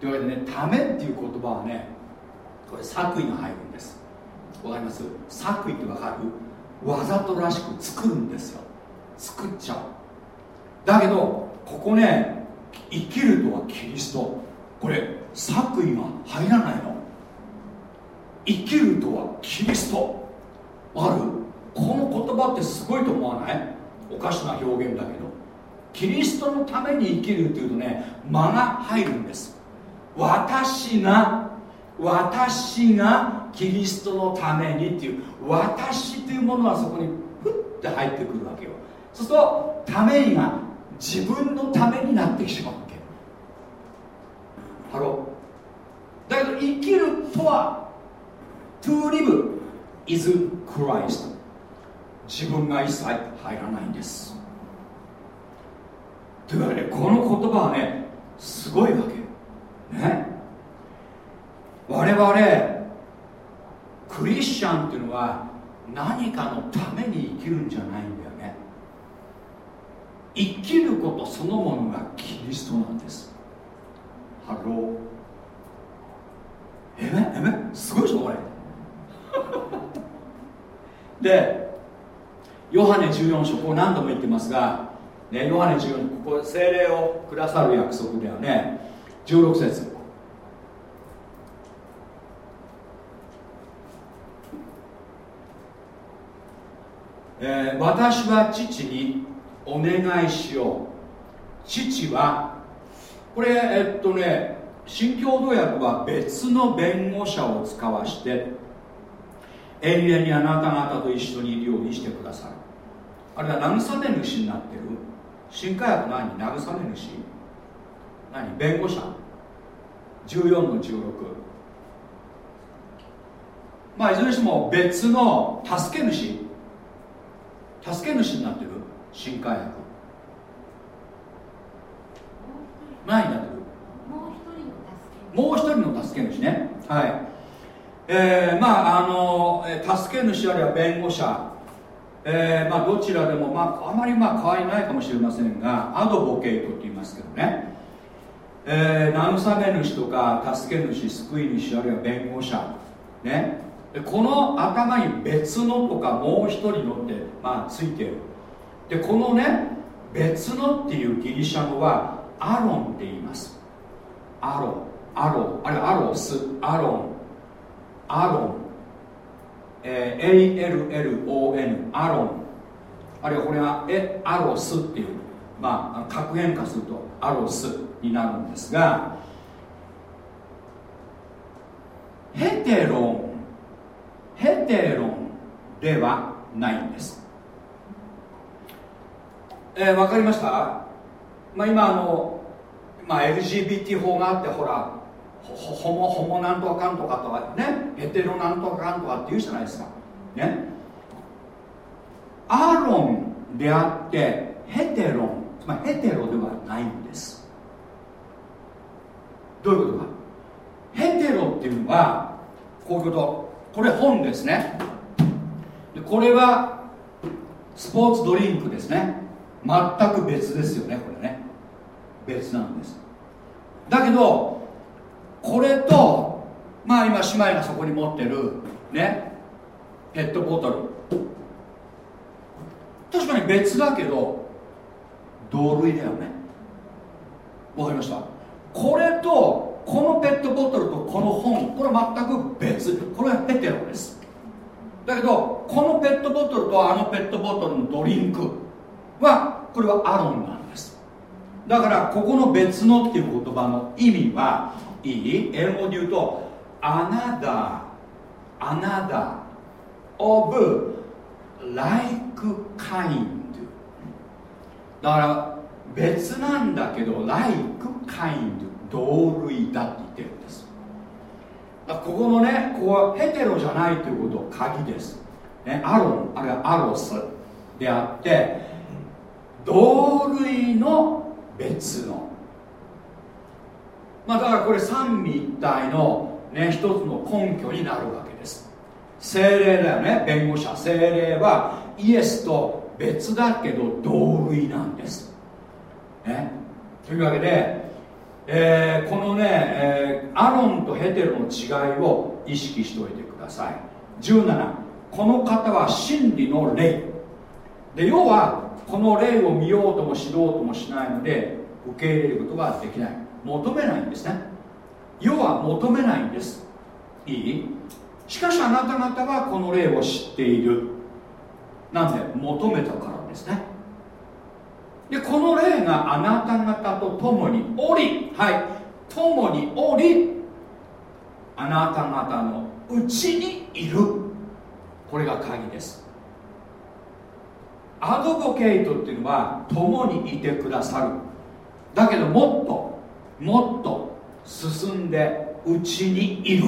[SPEAKER 1] というわけでねためっていう言葉はねこれ作為が入るんです。わかります？作為ってわかる？わざとらしく作るんですよ。作っちゃう。だけどここね生きるとはキリスト。これ作為が入らないの。生きるとはキリスト。ある。この言葉ってすごいと思わない？おかしな表現だけど。キリストのために生きるっていうとね間が入るんです。私が私がキリストのためにっていう。私というものはそこにふって入ってくるわけよ。そうするとために自分のためになってしまうわけ。ハロー。だけど生きるとは to live is Christ 自分が一切入らないんです。というわけでこの言葉はねすごいわけ。ね。我々クリスチャンっていうのは何かのために生きるんじゃないんだよ。生きることそのものがキリストなんです。ハローえめ？えめ？すごいでしょこれ。でヨハネ14章こう何度も言ってますが、ね、ヨハネ14ここ聖霊をくださる約束ではね。16節。えー、私は父にお願いしよう。父はこれえっとね新共同訳は別の弁護者を使わして永遠にあなた方と一緒にいるようにしてください。あれは慰め主になってる。新科学何慰め主。何？弁護者。14の16まあいずれにしても別の助け主。助け主になってる。新科学何になってる。もう一人の助け主。ね。はい。えー、まああの助け主あるいは弁護者、えー、まあ、どちらでも、まあ、あまりまあ変わりないかもしれませんがアドボケイトって言いますけどね、えー、慰め主とか助け主救い主あるいは弁護者。ね。この頭に別のとかもう一人のって、まあ、ついてるでこのね別のっていうギリシャ語はアロンって言います。アロン。アロン。あるいはアロス。アロン。アロン、えー、ALLON アロン。あるいはこれがエアロスっていう。まあ格変化するとアロスになるんですがヘテロン。ヘテロンではないんです。えー、分かりました、まあ、今あの、まあ、LGBT 法があってほらホモホモなんとかかんとかとかねヘテロなんとかかんとかって言うじゃないですか。ね。アーロンであってヘテロンつまりヘテロではないんです。どういうことか？ヘテロっていうのはこういうこと。これ本ですね。でこれはスポーツドリンクですね。全く別ですよねこれね。別なんです。だけどこれとまあ今姉妹がそこに持ってるねペットボトル。確かに別だけど同類だよね。わかりました？これとこのペットボトルとこの本これ全く別。これはペテロです。だけどこのペットボトルとあのペットボトルのドリンク。はこれはアロンなんです。だからここの別のっていう言葉の意味はいい英語で言うと another another of like kind だから別なんだけど like kind 同類だって言ってるんです。ここのねここはヘテロじゃないということ鍵です、ね、アロンあるいはアロスであって同類の別の。まあ、だからこれ三位一体の、ね、一つの根拠になるわけです。精霊だよね弁護者精霊はイエスと別だけど同類なんです、ね、というわけで、えー、このね、えー、アロンとヘテロの違いを意識しておいてください。17この方は真理の霊。で要はこの霊を見ようとも知ろうともしないので受け入れることができない。求めないんですね。世は求めないんです。いい？しかしあなた方はこの例を知っている。なんで？求めたからですね。でこの霊があなた方と共におりはい。共におりあなた方のうちにいる。これが鍵です。アドボケイトっていうのは共にいてくださる。だけどもっともっと進んでうちにいる。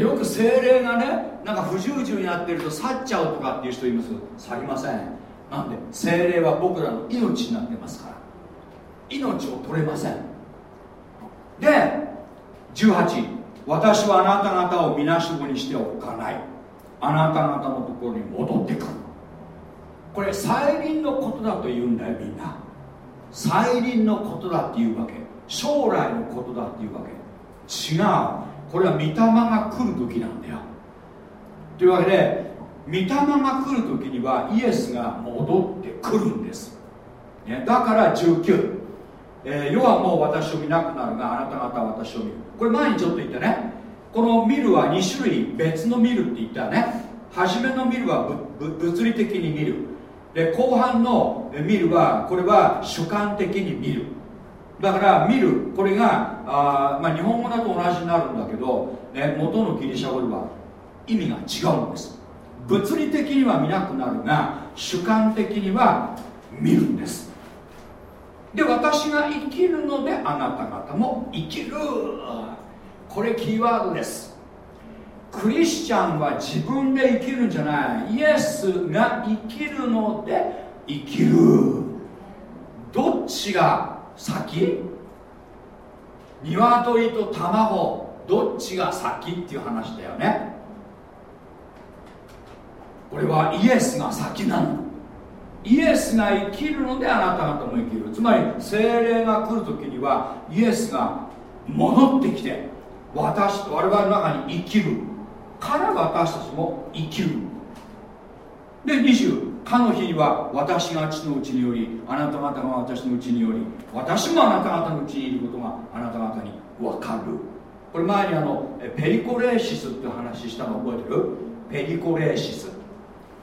[SPEAKER 1] よく精霊がねなんか不従順になってると去っちゃうとかっていう人います？去りません。なんで精霊は僕らの命になってますから。命を取れません。で18私はあなた方をみなしごにしておかない。あなた方のところに戻ってくる。これ再臨のことだと言うんだよみんな。再臨のことだっていうわけ。将来のことだっていうわけ。違う。これは御霊が来る時なんだよ。というわけで御霊が来る時にはイエスが戻ってくるんです、ね、だから19、えー、世はもう私を見なくなるがあなた方は私を見る。これ前にちょっと言ったね。この見るは2種類別の見るって言ったね。初めの見るは物理的に見る。で後半の見るはこれは主観的に見る。だから見るこれがあ、まあ、日本語だと同じになるんだけど、ね、元のギリシャ語では意味が違うんです。物理的には見なくなるが主観的には見るんです。で私が生きるのであなた方も生きる。これキーワードです。クリスチャンは自分で生きるんじゃない。イエスが生きるので生きる。どっちが先？鶏と卵。どっちが先っていう話だよね。これはイエスが先なの。イエスが生きるのであなた方も生きる。つまり精霊が来る時にはイエスが戻ってきて私我々の中に生きる。から私たちも生きる。で20かの日には私が父のうちによりあなた方が私のうちにより私もあなた方のうちにいることがあなた方に分かる。これ前にあのペリコレーシスって話したの覚えてる？ペリコレーシス。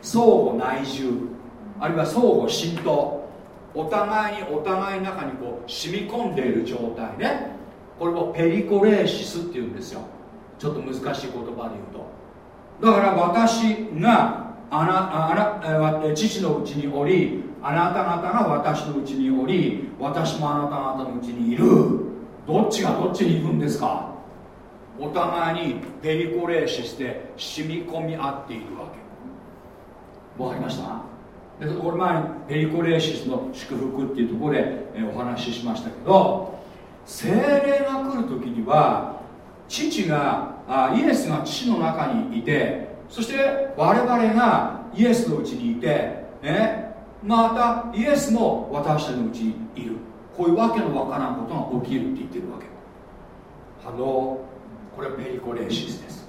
[SPEAKER 1] 相互内住。あるいは相互浸透。お互いにお互いの中にこう染み込んでいる状態ね。これをペリコレーシスっていうんですよ。ちょっと難しい言葉で言うと。だから私があなあな父のうちにおりあなた方が私のうちにおり私もあなた方のうちにいる。どっちがどっちにいるんですか？お互いにペリコレーシスで染み込み合っているわけ。わかりました？でこれ前にペリコレーシスの祝福っていうところで、お話ししましたけど精霊が来る時には父があイエスが父の中にいてそして我々がイエスのうちにいて、ね、またイエスも私たちのうちにいる。こういうわけのわからんことが起きるって言ってるわけ。ハローこれはペリコレーシスです。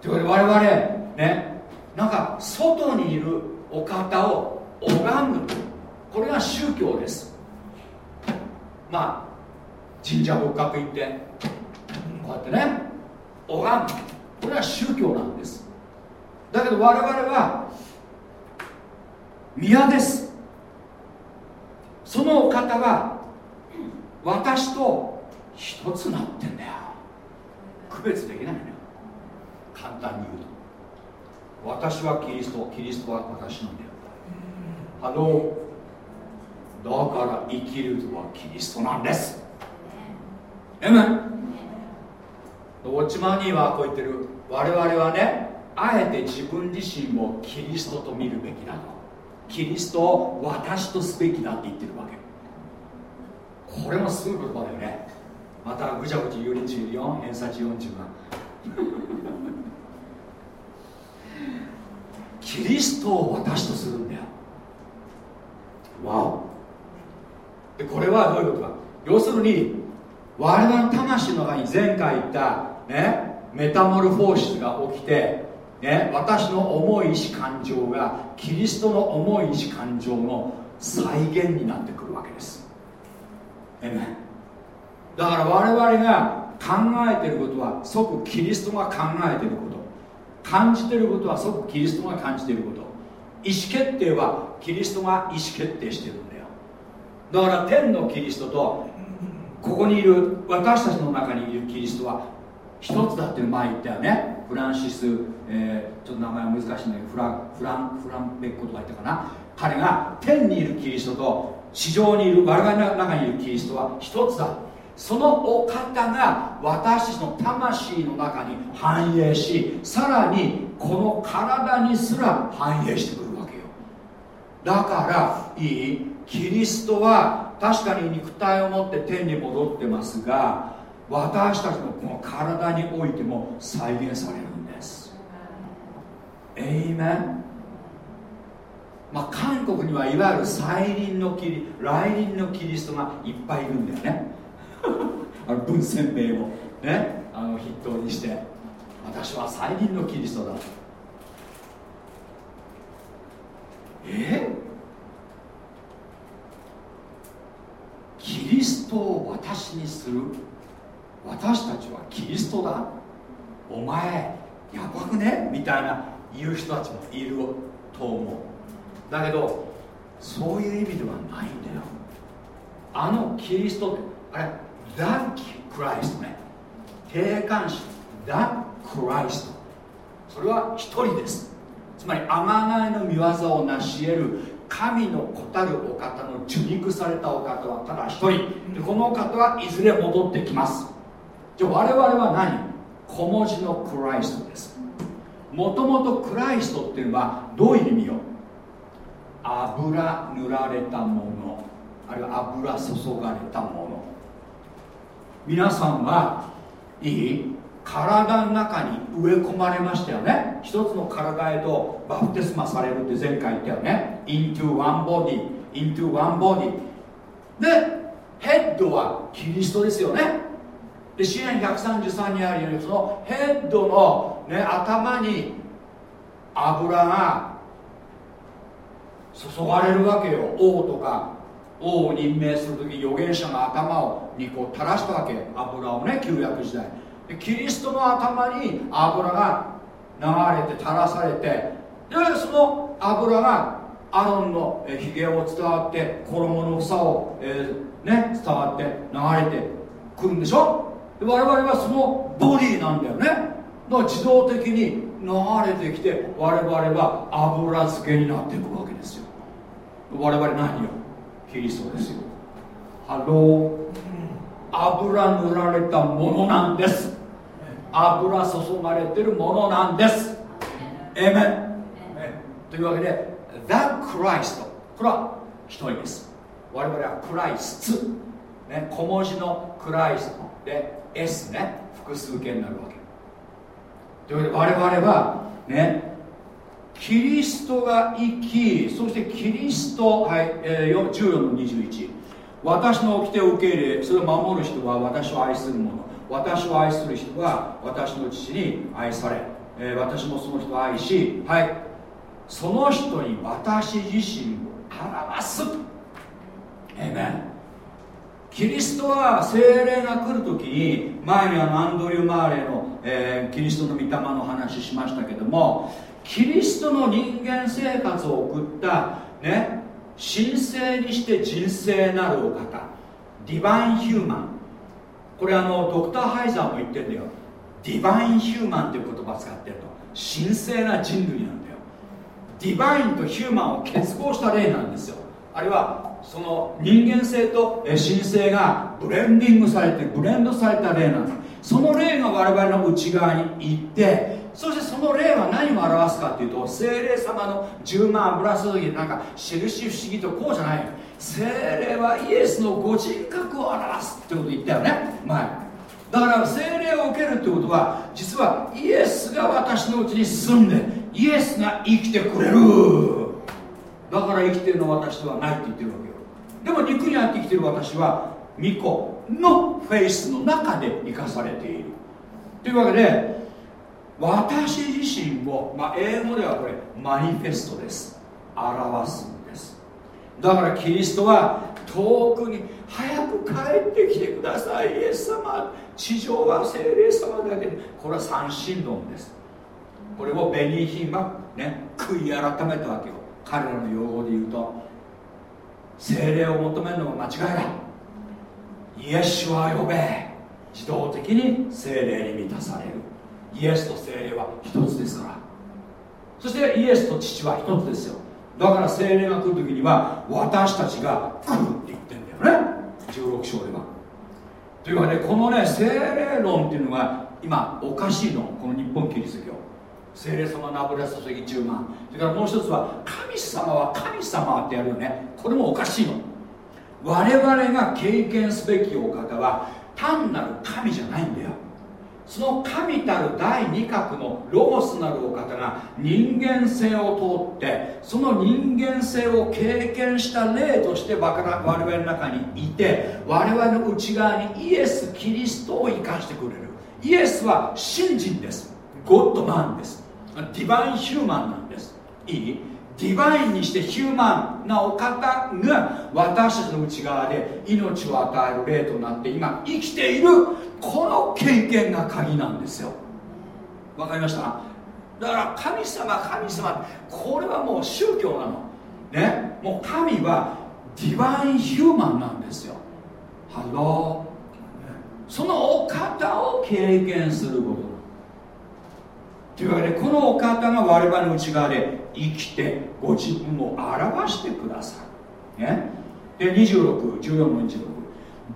[SPEAKER 1] というわけで我々ねなんか外にいるお方を拝む。これが宗教です。まあ神社仏閣行って。こうやってね拝む。これは宗教なんです。だけど我々は宮です。そのお方は私と一つなってんだよ。区別できないのよ。簡単に言うと。私はキリストキリストは私なんだよあのだから生きるとはキリストなんですえめウォッチマニーはこう言ってる。我々はねあえて自分自身をキリストと見るべきなの。キリストを私とすべきだって言ってるわけ。これもすごい言葉だよね。またぐちゃぐちゃ44偏差値40が キリストを私とするんだよ。わおでこれはどういうことか。要するに我々の魂の中に前回言ったねメタモルフォーシスが起きて、ね、私の重い意志感情がキリストの重い意志感情の再現になってくるわけです。えめだから我々が考えていることは即キリストが考えていること。感じていることは即キリストが感じていること。意思決定はキリストが意思決定してるんだよ。だから天のキリストとここにいる私たちの中にいるキリストは一つだって前言ったよね。フランシス、えー、ちょっと名前は難しいんだけどフラフランフランベッコとか言ったかな。彼が天にいるキリストと地上にいる我々の中にいるキリストは一つだ。そのお方が私たちの魂の中に反映しさらにこの体にすら反映してくるわけよ。だからいい。キリストは確かに肉体を持って天に戻ってますが私たちのこの体においても再現されるんです。エイメンまあ韓国にはいわゆる再臨のキリ来臨のキリストがいっぱいいるんだよね。あの文鮮明を。ね。あの筆頭にして。私は再臨のキリストだ。え？キリストを私にする。私たちはキリストだ。お前やばくね？みたいな言う人たちもいると思う。だけどそういう意味ではないんだよ。あのキリストってあれダクライストね。定冠詞ダクライスト。それは一人です。つまり贖いの見業を成し得る神の子たるお方の受肉されたお方はただ一人。でこのお方はいずれ戻ってきます。じゃあ我々は何？小文字のクライストです。もともとクライストっていうのはどういう意味よ？油塗られたもの。あるいは油注がれたもの。皆さんはいい？体の中に植え込まれましたよね。一つの体へとバプテスマされるって前回言ったよね。Into one body into one body. でヘッドはキリストですよね。で支援133にあるようにそのヘッドの、ね、頭に油が注がれるわけよ。王とか王を任命する時預言者の頭をにこう垂らしたわけ。油をね旧約時代。キリストの頭に油が流れて垂らされてでその油がアロンのひげを伝わって衣の房を、えー、ね、伝わって流れてくるんでしょ？で我々はそのボディなんだよね。だから自動的に流れてきて我々は油漬けになっていくわけですよ。我々何よ？キリストですよ。ハロー。油塗られたものなんです油注がれてるものなんです。エメンというわけで The Christ. これは一人です。我々はクライスツ、ね、小文字のクライストで S ね。複数形になるわけ。というわけで我々はねキリストが生きそしてキリスト、はいえー、14の21私の掟を受け入れそれを守る人は私を愛する者私を愛する人は私の父に愛され、えー、私もその人を愛しはい。その人に私自身を表すえめんキリストは精霊が来るときに前にあのアンドリュー・マーレーの、えー、キリストの御霊の話しましたけどもキリストの人間生活を送ったね神聖にして人生なるお方。ディバンヒューマンこれあのドクター・ハイザーも言ってんだよ。ディバインヒューマンっていう言葉使ってると神聖な人類なんだよ。ディバインとヒューマンを結合した例なんですよ。あるいはその人間性と神聖がブレンディングされてブレンドされた例なんですその例が我々の内側に行ってそしてその例は何を表すかっていうと精霊様の10万油注ぎなんか印不思議とこうじゃないよ精霊はイエスのご人格を表すってこと言ったよね。前。だから精霊を受けるってことは実はイエスが私のうちに住んでイエスが生きてくれる。だから生きてるのは私ではないって言ってるわけよ。でも肉にあって生きてる私は巫女のフェイスの中で生かされている。というわけで私自身を、まあ、英語ではこれマニフェストです。表す。だからキリストは遠くに早く帰ってきてください。イエス様地上は精霊様だけでこれは三神論です。これをベニーヒンはね悔い改めたわけよ彼らの用語で言うと精霊を求めるのが間違いだ。イエスは呼べ。自動的に精霊に満たされる。イエスと精霊は一つですから。そしてイエスと父は一つですよ。だから精霊が来る時には私たちが来るって言ってんだよね。16章では。というわけでこのね精霊論っていうのが今おかしいの。この日本キリスト教。精霊様の油注ぎ10万それからもう一つは神様は神様ってやるよね。これもおかしいの。我々が経験すべきお方は単なる神じゃないんだよ。その神たる第二角のロゴスなるお方が人間性を通ってその人間性を経験した例として我々の中にいて我々の内側にイエス・キリストを生かしてくれる。イエスは信心です。ゴッドマンです。ディバインヒューマンなんです。いい？ディバインにしてヒューマンなお方が私たちの内側で命を与える霊となって今生きている。この経験が鍵なんですよ。わかりました？だから神様神様これはもう宗教なの。ね？もう神は divine human なんですよ。ハロー。そのお方を経験すること。というわけでこのお方が我々の内側で生きてご自分を表してくださる、ね、で2614の26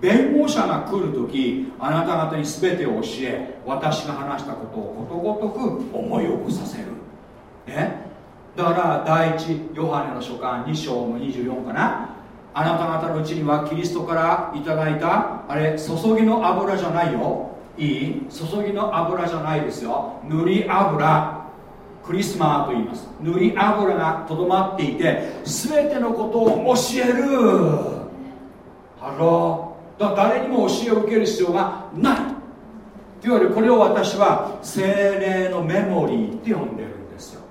[SPEAKER 1] 弁護者が来る時あなた方に全てを教え私が話したことをことごとく思い起こさせる、ね、だから第一ヨハネの書簡2章の24かな？あなた方のうちにはキリストからいただいたあれ注ぎの油じゃないよ。いい？注ぎの油じゃないですよ。塗り油。クリスマーと言います。塗り油がとどまっていて全てのことを教える。ハロー。だから誰にも教えを受ける必要がない。というわけでこれを私は聖霊のメモリーって呼んでるんですよ。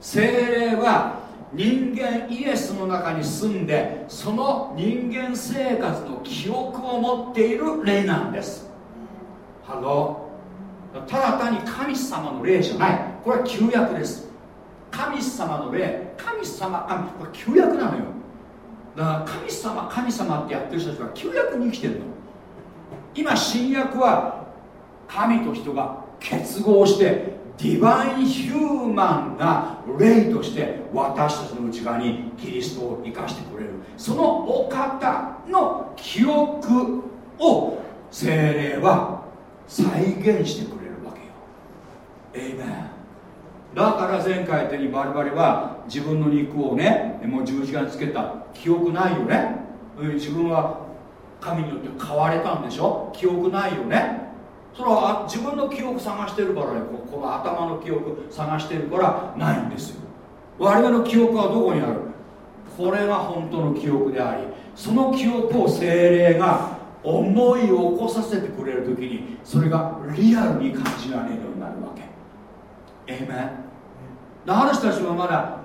[SPEAKER 1] 聖霊は人間イエスの中に住んでその人間生活の記憶を持っている霊なんです。ハロー。ただ単に神様の霊じゃない。これは旧約です。神様の霊。神様神これ旧約なのよ。だから神様神様ってやってる人たちは旧約に生きてるの。今新約は神と人が結合してディバインヒューマンな霊として私たちの内側にキリストを生かしてくれる。そのお方の記憶を精霊は再現してくれるわけよ。エイメンだから前回言ったように我々は自分の肉をねもう十字架につけた記憶ないよね。自分は神によって買われたんでしょ？記憶ないよね。それは自分の記憶探してるからね。この頭の記憶探してるからないんですよ。我々の記憶はどこにある？これが本当の記憶でありその記憶を精霊が思いを起こさせてくれる時にそれがリアルに感じられるようになるわけ。ええめある人たちはまだ、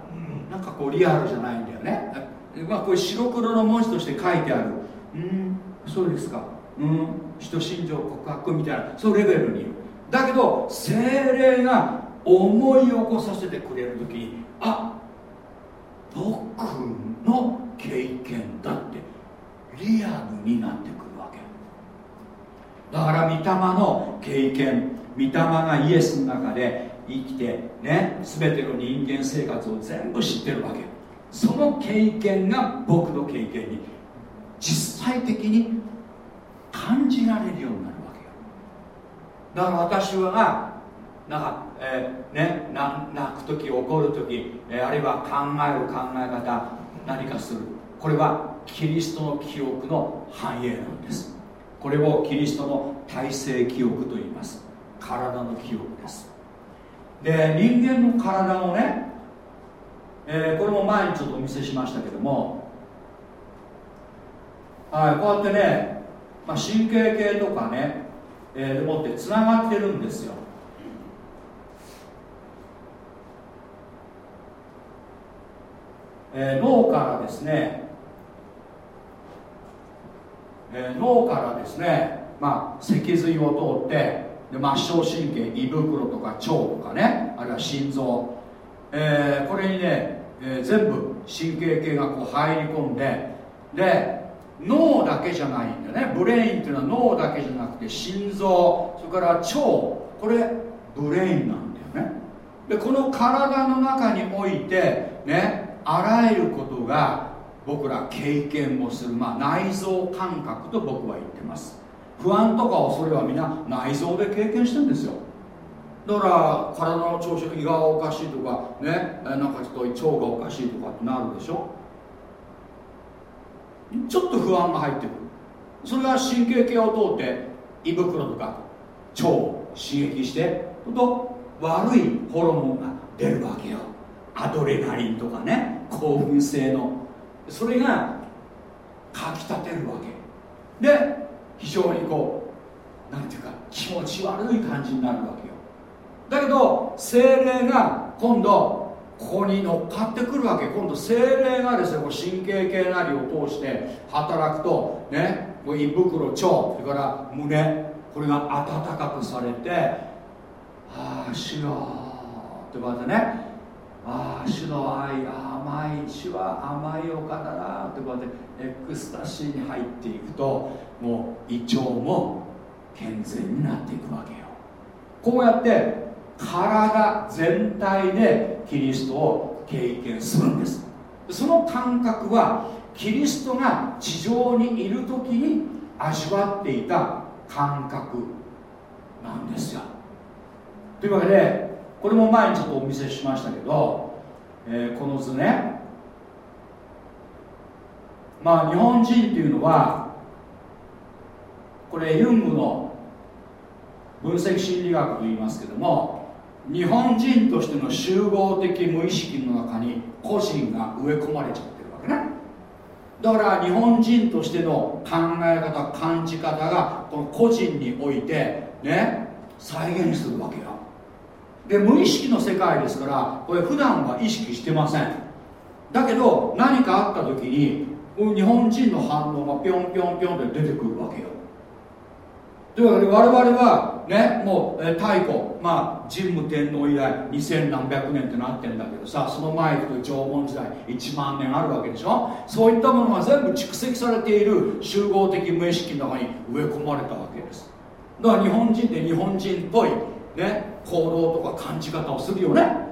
[SPEAKER 1] なんかこうリアルじゃないんだよね。まあこういう白黒の文字として書いてある。うんそうですか。うん人心情告白みたいなそうレベルに。だけど精霊が思い起こさせてくれる時にあ僕の経験だってリアルになってくるわけ。だから御霊の経験御霊がイエスの中で生きてね全ての人間生活を全部知ってるわけ。その経験が僕の経験に実際的に感じられるようになるわけよ。だから私はなんか、えー、ね、泣く時怒る時、えー、あるいは考える考え方何かする。これはキリストの記憶の繁栄なんです。これをキリストの体制記憶と言います。体の記憶です。で人間の体のね、えー、これも前にちょっとお見せしましたけどもはいこうやってね、まあ、神経系とかね、えー、でもってつながってるんですよ。えー、脳からですねえー、脳からですね、まあ、脊髄を通ってで末梢神経胃袋とか腸とかねあるいは心臓、えー、これにね、えー、全部神経系がこう入り込んでで脳だけじゃないんだよね。ブレインっていうのは脳だけじゃなくて心臓それから腸。これブレインなんだよね。でこの体の中においてねあらゆることが僕ら経験をする、まあ、内臓感覚と僕は言ってます。不安とか恐れはみんな内臓で経験してるんですよ。だから体の調子胃がおかしいとかねなんかちょっと腸がおかしいとかってなるでしょ。ちょっと不安が入ってくる。それが神経系を通って胃袋とか腸を刺激してと悪いホルモンが出るわけよ。アドレナリンとかね興奮性の。それがかきたてるわけ。で非常にこうなんていうか気持ち悪い感じになるわけよ。だけど精霊が今度ここに乗っかってくるわけ。今度精霊がですね神経系なりを通して働くとね胃袋腸それから胸これが温かくされて「ああ主よう」ってこうやってね。ああ主の愛甘い主は甘いお方だってこうやってエクスタシーに入っていくともう胃腸も健全になっていくわけよ。こうやって体全体でキリストを経験するんです。その感覚はキリストが地上にいる時に味わっていた感覚なんですよ。というわけでこれも前にちょっとお見せしましたけど、えー、この図ね。まあ日本人っていうのはこれユングの分析心理学と言いますけども日本人としての集合的無意識の中に個人が植え込まれちゃってるわけね。だから日本人としての考え方感じ方がこの個人においてね再現するわけよ。で無意識の世界ですからこれ普段は意識してません。だけど何かあった時に日本人の反応がぴょんぴょんぴょんで出てくるわけよ。というわけで我々はねもう、え太古まあ神武天皇以来二千何百年ってなってんだけどさその前行くと縄文時代1万年あるわけでしょ？そういったものが全部蓄積されている集合的無意識の中に植え込まれたわけです。だから日本人って日本人っぽいね、行動とか感じ方をするよね。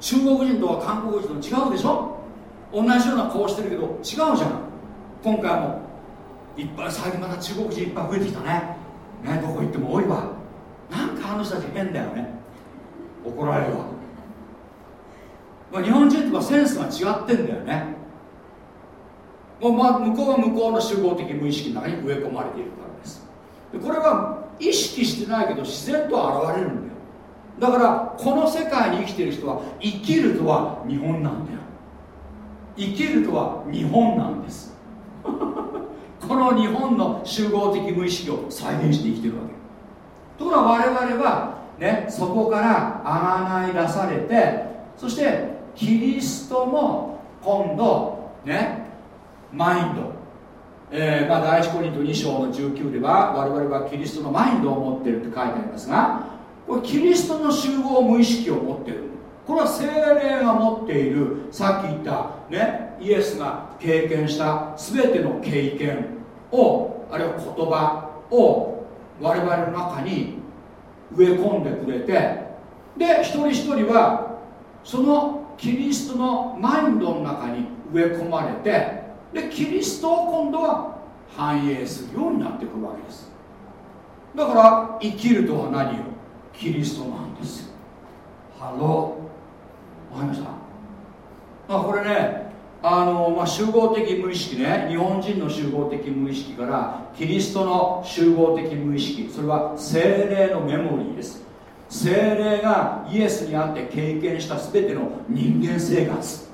[SPEAKER 1] 中国人とは韓国人と違うでしょ？同じような顔してるけど違うじゃん。今回もいっぱい最近また中国人いっぱい増えてきたね。ねどこ行っても多いわ。なんかあの人たち変だよね。怒られるわ、まあ、日本人とかセンスが違ってんだよね。もうまあ向こうは向こうの集合的無意識の中に植え込まれているからです。でこれは意識してないけど自然と現れるんだよ。だからこの世界に生きてる人は生きるとは日本なんだよ。生きるとは日本なんです。この日本の集合的無意識を再現して生きてるわけ。ところが我々はねそこからあがない出されてそしてキリストも今度ねマインドえー、まあ、第一コリント2章の19では我々はキリストのマインドを持っているって書いてありますがこれキリストの集合無意識を持っている。これは精霊が持っている。さっき言った、ね、イエスが経験した全ての経験をあるいは言葉を我々の中に植え込んでくれてで一人一人はそのキリストのマインドの中に植え込まれてでキリストを今度は反映するようになってくるわけです。だから生きるとは何よ？キリストなんですよ。ハロー。わかりました？まあこれねあの、まあ、集合的無意識ね。日本人の集合的無意識からキリストの集合的無意識。それは精霊のメモリーです。精霊がイエスにあって経験した全ての人間生活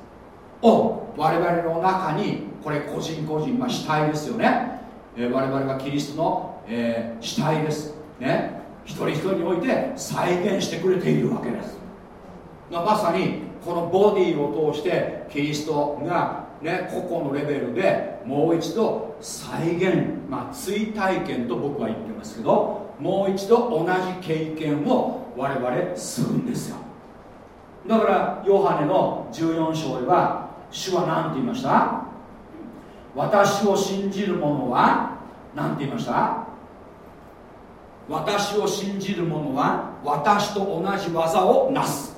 [SPEAKER 1] を我々の中にこれ個人個人、まあ、死体ですよね、えー、我々がキリストの、えー、死体です。ね。一人一人において再現してくれているわけです。ままさにこのボディを通してキリストが、ね、個々のレベルでもう一度再現、まあ、追体験と僕は言ってますけどもう一度同じ経験を我々するんですよ。だからヨハネの14章では主は何て言いました？私を信じる者は何て言いました？私を信じる者は私と同じ技をなす。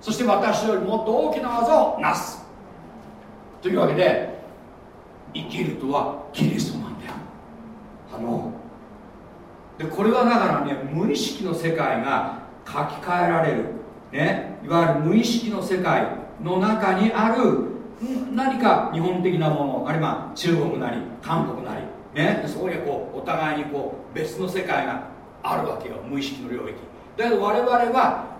[SPEAKER 1] そして私よりもっと大きな技をなす。というわけで生きるとはキリストなんだよ。あのでこれはだからね無意識の世界が書き換えられる、ね、いわゆる無意識の世界の中にある何か日本的なものあるいは中国なり韓国なり、ね、そこにこうお互いにこう別の世界があるわけよ。無意識の領域。だけど我々は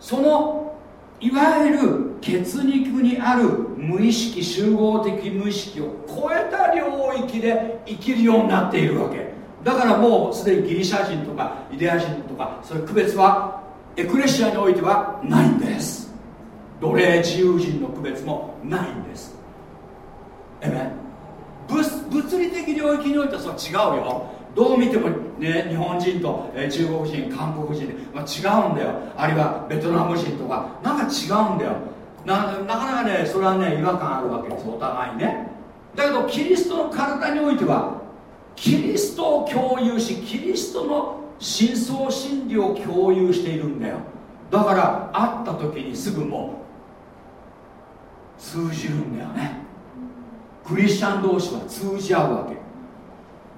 [SPEAKER 1] そのいわゆる血肉にある無意識集合的無意識を超えた領域で生きるようになっているわけ。だからもうすでにギリシャ人とかイデア人とかそういう区別はエクレシアにおいてはないんです。奴隷自由人の区別もないんです。えめ物理的領域においてはそれは違うよ。どう見ても、ね、日本人と、え、中国人韓国人、ま、違うんだよ。あるいはベトナム人とか。なんか違うんだよ。ななかなかねそれはね違和感あるわけです。お互いね。だけどキリストの体においてはキリストを共有しキリストの深層心理を共有しているんだよ。だから会った時にすぐもう通じるんだよね。クリスチャン同士は通じ合うわけ。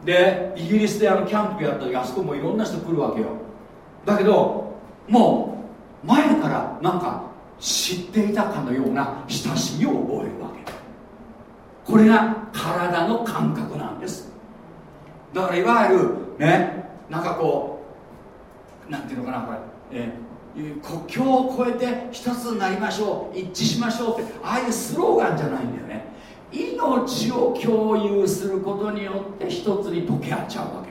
[SPEAKER 1] でイギリスであのキャンプやった時あそこもいろんな人来るわけよ。だけどもう前からなんか知っていたかのような親しみを覚えるわけ。これが体の感覚なんです。だからいわゆるねなんかこうなんていうのかなこれ、え国境を越えて一つになりましょう。一致しましょうってああいうスローガンじゃないんだよね。命を共有することによって一つに溶け合っちゃうわけ。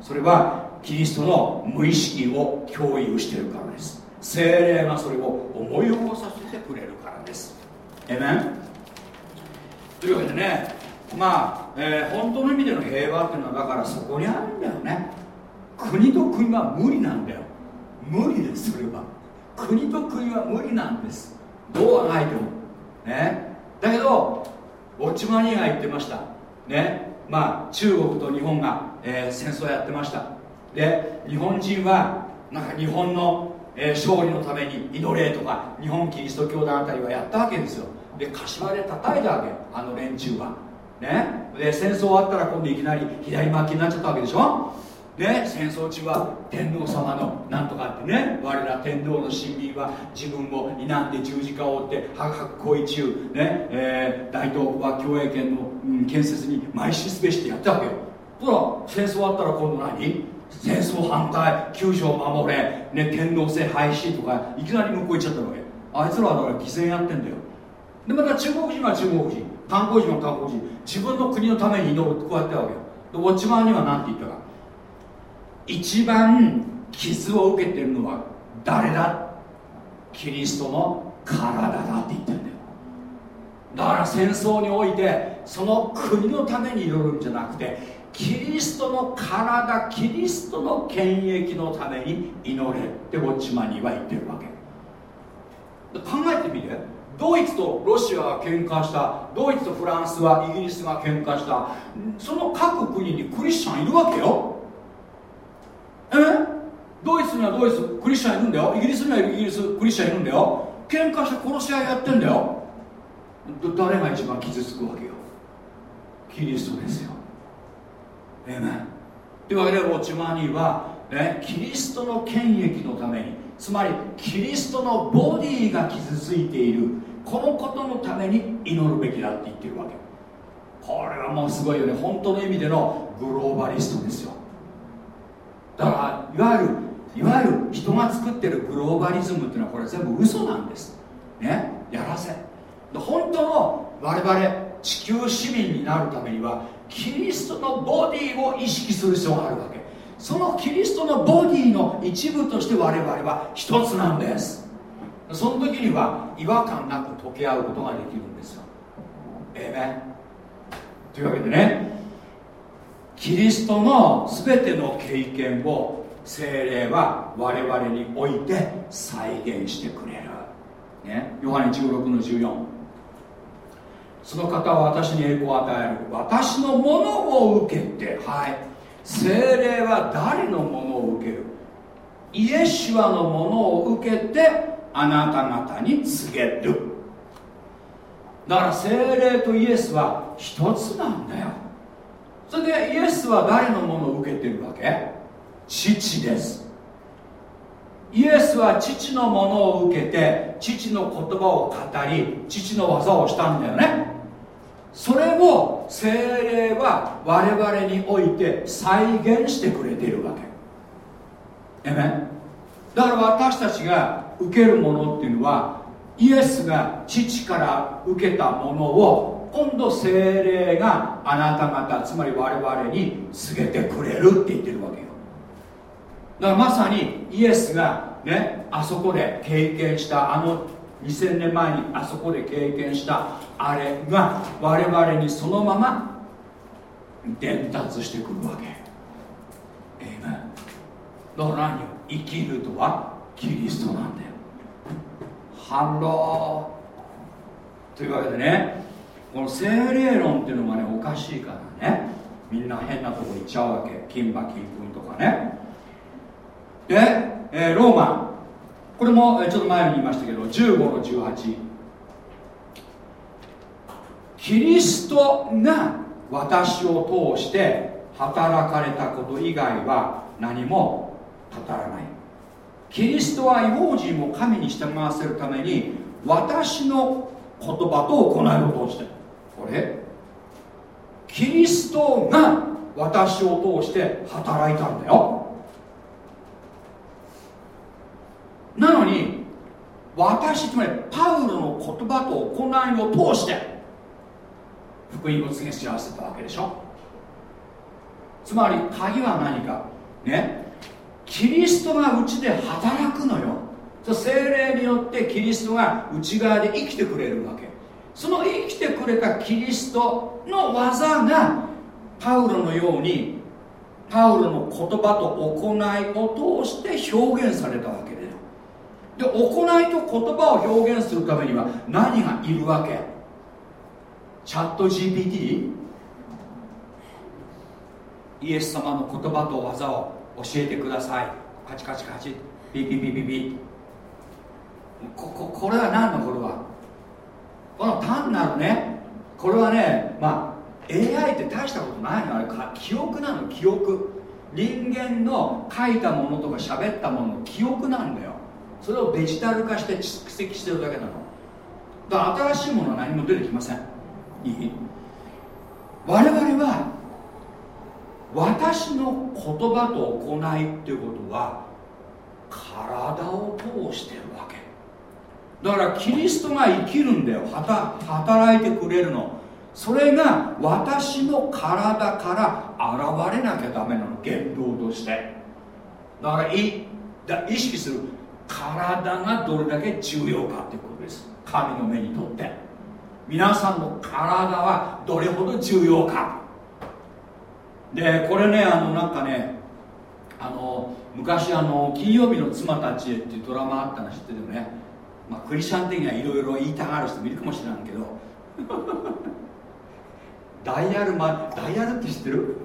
[SPEAKER 1] それはキリストの無意識を共有しているからです。精霊がそれを思い起こさせてくれるからです。えめんというわけでねまあ、えー、本当の意味での平和っていうのはだからそこにあるんだよね。国と国は無理なんだよ。無理ですそれは。国と国は無理なんです。どうあがいても。ね。だけどウォッチマニアが言ってました。ね。まあ中国と日本が、えー、戦争やってました。で日本人はなんか日本の、えー、勝利のために祈れとか日本キリスト教団あたりはやったわけですよ。で柏で叩いたわけあの連中は。ね。で戦争終わったら今度いきなり左巻きになっちゃったわけでしょ。ね、戦争中は天皇様のなんとかってね我ら天皇の親民は自分を否んで十字架を追って白白行為中、ねえー、大東部は共栄圏の、うん、建設に邁進すべしってやったわけよ。ほら戦争終わったら今度何？戦争反対救助を守れ、ね、天皇制廃止とかいきなり向こう行っちゃったわけ。あいつらはだから犠牲やってんだよ。でまた中国人は中国人韓国人は韓国人。自分の国のために祈るってこうやってわけよ。でウォッチマンには何て言ったか。一番傷を受けてるのは誰だ？キリストの体だって言ってるんだよ。だから戦争においてその国のために祈るんじゃなくてキリストの体キリストの権益のために祈れってウォッチマンには言ってるわけ。考えてみて。ドイツとロシアが喧嘩した。ドイツとフランスはイギリスが喧嘩した。その各国にクリスチャンいるわけよ。え？ドイツにはドイツクリスチャンいるんだよ。イギリスにはイギリスクリスチャンいるんだよ。喧嘩して殺し合いやってんだよ。誰が一番傷つくわけよ。キリストですよ。えめというわけでウォッチマニーは、ね、キリストの権益のためにつまりキリストのボディが傷ついている。このことのために祈るべきだって言ってるわけ。これはもうすごいよね。本当の意味でのグローバリストですよ。だからいわゆるいわゆる人が作ってるグローバリズムっていうのはこれ全部嘘なんです。ね？やらせ。本当の我々地球市民になるためにはキリストのボディを意識する必要があるわけ。そのキリストのボディの一部として我々は一つなんです。その時には違和感なく溶け合うことができるんですよ。ええねというわけでね。キリストの全ての経験を精霊は我々において再現してくれる、ね、ヨハネ16の14その方は私に栄光を与える。私のものを受けて。はい。精霊は誰のものを受ける？イエシュアのものを受けてあなた方に告げる。だから精霊とイエスは一つなんだよ。それでイエスは誰のものを受けてるわけ？父です。イエスは父のものを受けて父の言葉を語り父の技をしたんだよね。それを精霊は我々において再現してくれているわけ。えめだから私たちが受けるものっていうのはイエスが父から受けたものを今度精霊があなた方つまり我々に告げてくれるって言ってるわけよ。だからまさにイエスがねあそこで経験したあの2000年前にあそこで経験したあれが我々にそのまま伝達してくるわけ。ええだから何よ生きるとはキリストなんだよ。反論というわけでねこの精霊論っていうのがねおかしいからね。みんな変なとこ行っちゃうわけ。金馬金粉とかね。で、えー、ローマ。これもちょっと前に言いましたけど15の18キリストが私を通して働かれたこと以外は何も語らない。キリストは違法人を神に従わせるために私の言葉と行いを通してこれキリストが私を通して働いたんだよ。なのに私つまりパウロの言葉と行いを通して福音を告げ知らせたわけでしょ。つまり鍵は何か。ね。キリストがうちで働くのよ。精霊によってキリストが内側で生きてくれるわけ。その生きてくれたキリストの技がパウロのようにパウロの言葉と行いを通して表現されたわけで。で行いと言葉を表現するためには何がいるわけ？チャット GPT イエス様の言葉と技を教えてください。カチカチカチ。ピピピピピこここれは何のこれはね。これはねまあ AI って大したことないの。あれ記憶なの。記憶。人間の書いたものとか喋ったもの。の記憶なんだよ。それをデジタル化して蓄積してるだけなの。だから新しいものは何も出てきません。いい？我々は私の言葉と行いっていうことは体を通してるわけだからキリストが生きるんだよ。働いてくれるの。それが私の体から現れなきゃダメなの。言動として。だからいだ意識する。体がどれだけ重要かっていうことです。神の目にとって。皆さんの体はどれほど重要か。でこれねあのなんかねあの昔あの「金曜日の妻たちへ」っていうドラマあったの知ってるよね、まあ、クリスチャン的にはいろいろ言いたがる人もいるかもしれないけど。ダイヤル、ま、ダイヤルって知ってる？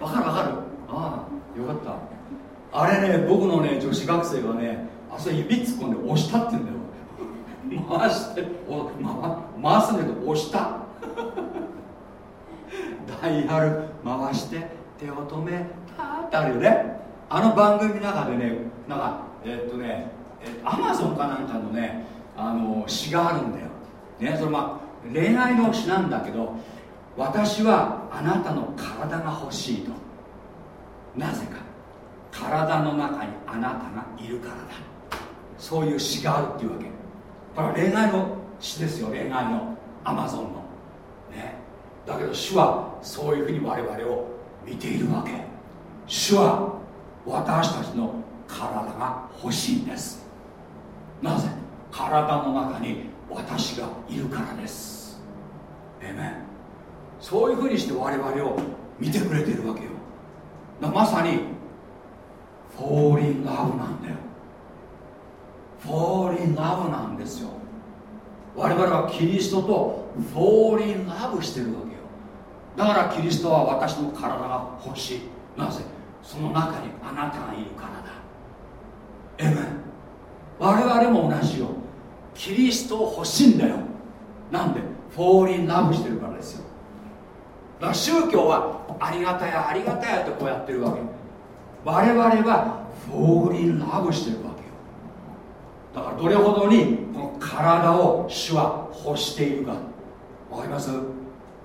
[SPEAKER 1] わかるわかる？ああよかった。あれね僕のね女子学生がねあそこ指突っ込んで押したって言うんだよ。回してお、ま、回すんだけど押した。ダイヤル回して手を止めたってあるよね。あの番組の中でねなんかえー、っとねアマゾンかなんかのねあの詩があるんだよ、ね、それまあ恋愛の詩なんだけど私はあなたの体が欲しいと。なぜか。体の中にあなたがいるからだ。そういう詩があるっていうわけ。これは恋愛の詩ですよ恋愛のアマゾンの。ね。だけど主はそういうふうに我々を見ているわけ。主は私たちの体が欲しいんです。なぜ？体の中に私がいるからです。えめそういうふうにして我々を見てくれてるわけよ。まさにフォーリンラブなんだよ。フォーリンラブなんですよ。我々はキリストとフォーリンラブしてるわけよ。だからキリストは私の体が欲しい。なぜ？その中にあなたがいるからだ。エメン我々も同じよキリストを欲しいんだよ。なんで？フォーリンラブしてるからですよ。だから宗教はありがたやありがたやってこうやってるわけ。我々はフォーリンラブしてるわけよ。だからどれほどにこの体を主は欲しているか。わかります？こ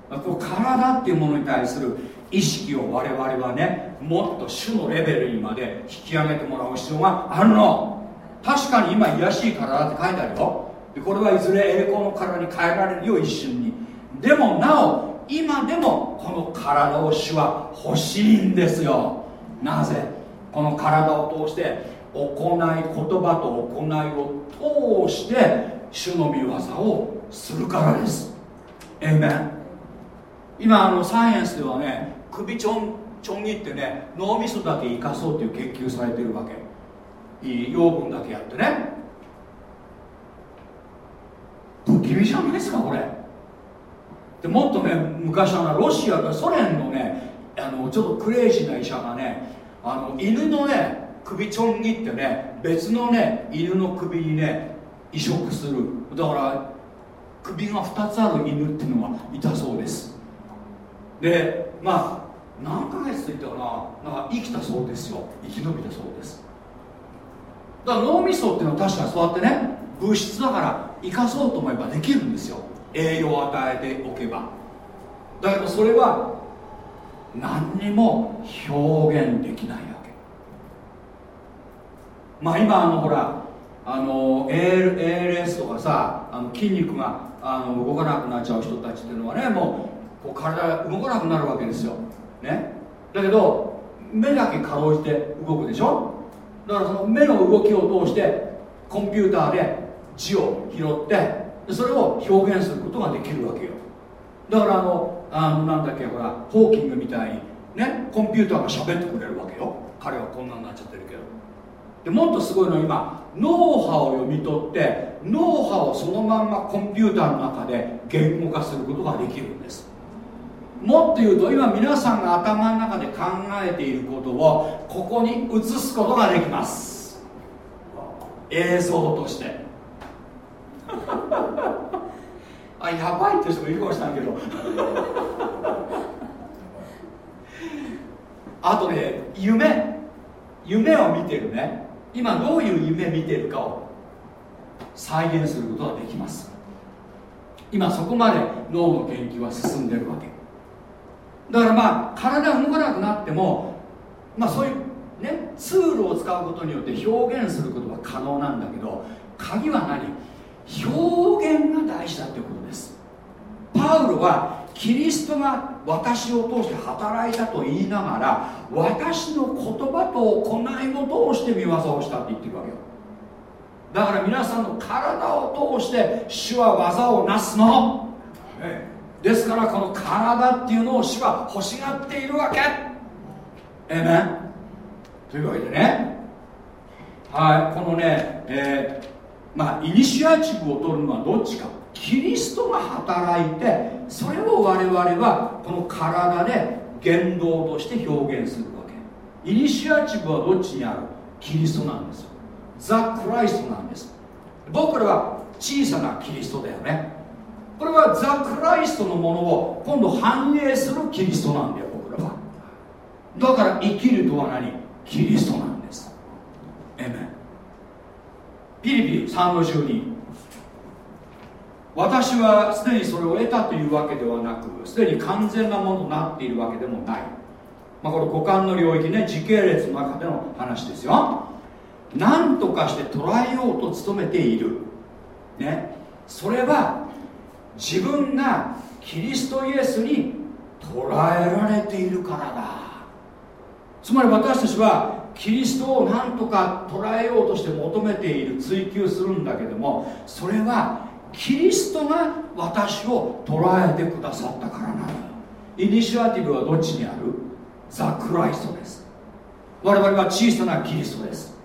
[SPEAKER 1] の体っていうものに対する意識を我々はねもっと主のレベルにまで引き上げてもらう必要があるの。確かに今癒しい体って書いてあるよ。でこれはいずれ栄光の体に変えられるよ一瞬に。でもなお今でもこの体を主は欲しいんですよ。なぜ？この体を通して行い言葉と行いを通して主の御業をするからです。えめ今あのサイエンスではね首ちょんちょん切ってね脳みそだけ生かそうっていう研究されてるわけ。養分だけやってね。不気味じゃないですかこれ。でもっとね昔はロシアがソ連のねあのちょっとクレイジーな医者がねあの犬のね首ちょん切ってね別のね犬の首にね移植する。だから首が2つある犬っていうのがいたそうです。でまあ何ヶ月って言ったかな。なんか生きたそうですよ。生き延びたそうです。だから脳みそっていうのは確かにそうやってね物質だから生かそうと思えばできるんですよ。栄養を与えておけば。だけどそれは何にも表現できないわけ。まあ今あのほらあの ALS とかさあの筋肉があの動かなくなっちゃう人たちっていうのはねもうこう体が動かなくなるわけですよ、ね、だけど目だけかろうじて動くでしょ？だからその目の動きを通してコンピューターで字を拾ってそれを表現することができるわけよ。だからあのあのなんだっけほらホーキングみたいにねコンピューターが喋ってくれるわけよ。彼はこんなになっちゃってるけど。でもっとすごいのは今脳波を読み取って脳波をそのまんまコンピューターの中で言語化することができるんです。もっと言うと今皆さんが頭の中で考えていることをここに移すことができます。映像として。あやばいって人もいるかもしれないけど。あとね夢。夢を見てるね。今どういう夢見てるかを。再現することができます。今そこまで脳の研究は進んでるわけ。だからまあ体動かなくなってもまあそういうねツールを使うことによって表現することは可能なんだけど鍵は何？表現が大事だということです。パウロはキリストが私を通して働いたと言いながら私の言葉と行いを通して見業をしたって言ってるわけよ。だから皆さんの体を通して主は技をなすの。ですからこの体っていうのを主は欲しがっているわけ。えめというわけでね。はい。このね、えーまあイニシアチブを取るのはどっちか。キリストが働いてそれを我々はこの体で言動として表現するわけ。イニシアチブはどっちにある？キリストなんですよ。ザ・クライストなんです。僕らは小さなキリストだよね。これはザ・クライストのものを今度反映するキリストなんだよ僕らは。だから生きるとは何？キリストなんです。エメンピリピリ3の12私はすでにそれを得たというわけではなくすでに完全なものとなっているわけでもない、まあ、これ五感の領域ね時系列の中での話ですよ。何とかして捉えようと努めている。ね。それは自分がキリストイエスに捉えられているからだ。つまり私たちはキリストを何とか捉えようとして求めている追求するんだけどもそれはキリストが私を捉えてくださったからなの。イニシアティブはどっちにある？ザ・クライストです。我々は小さなキリストです。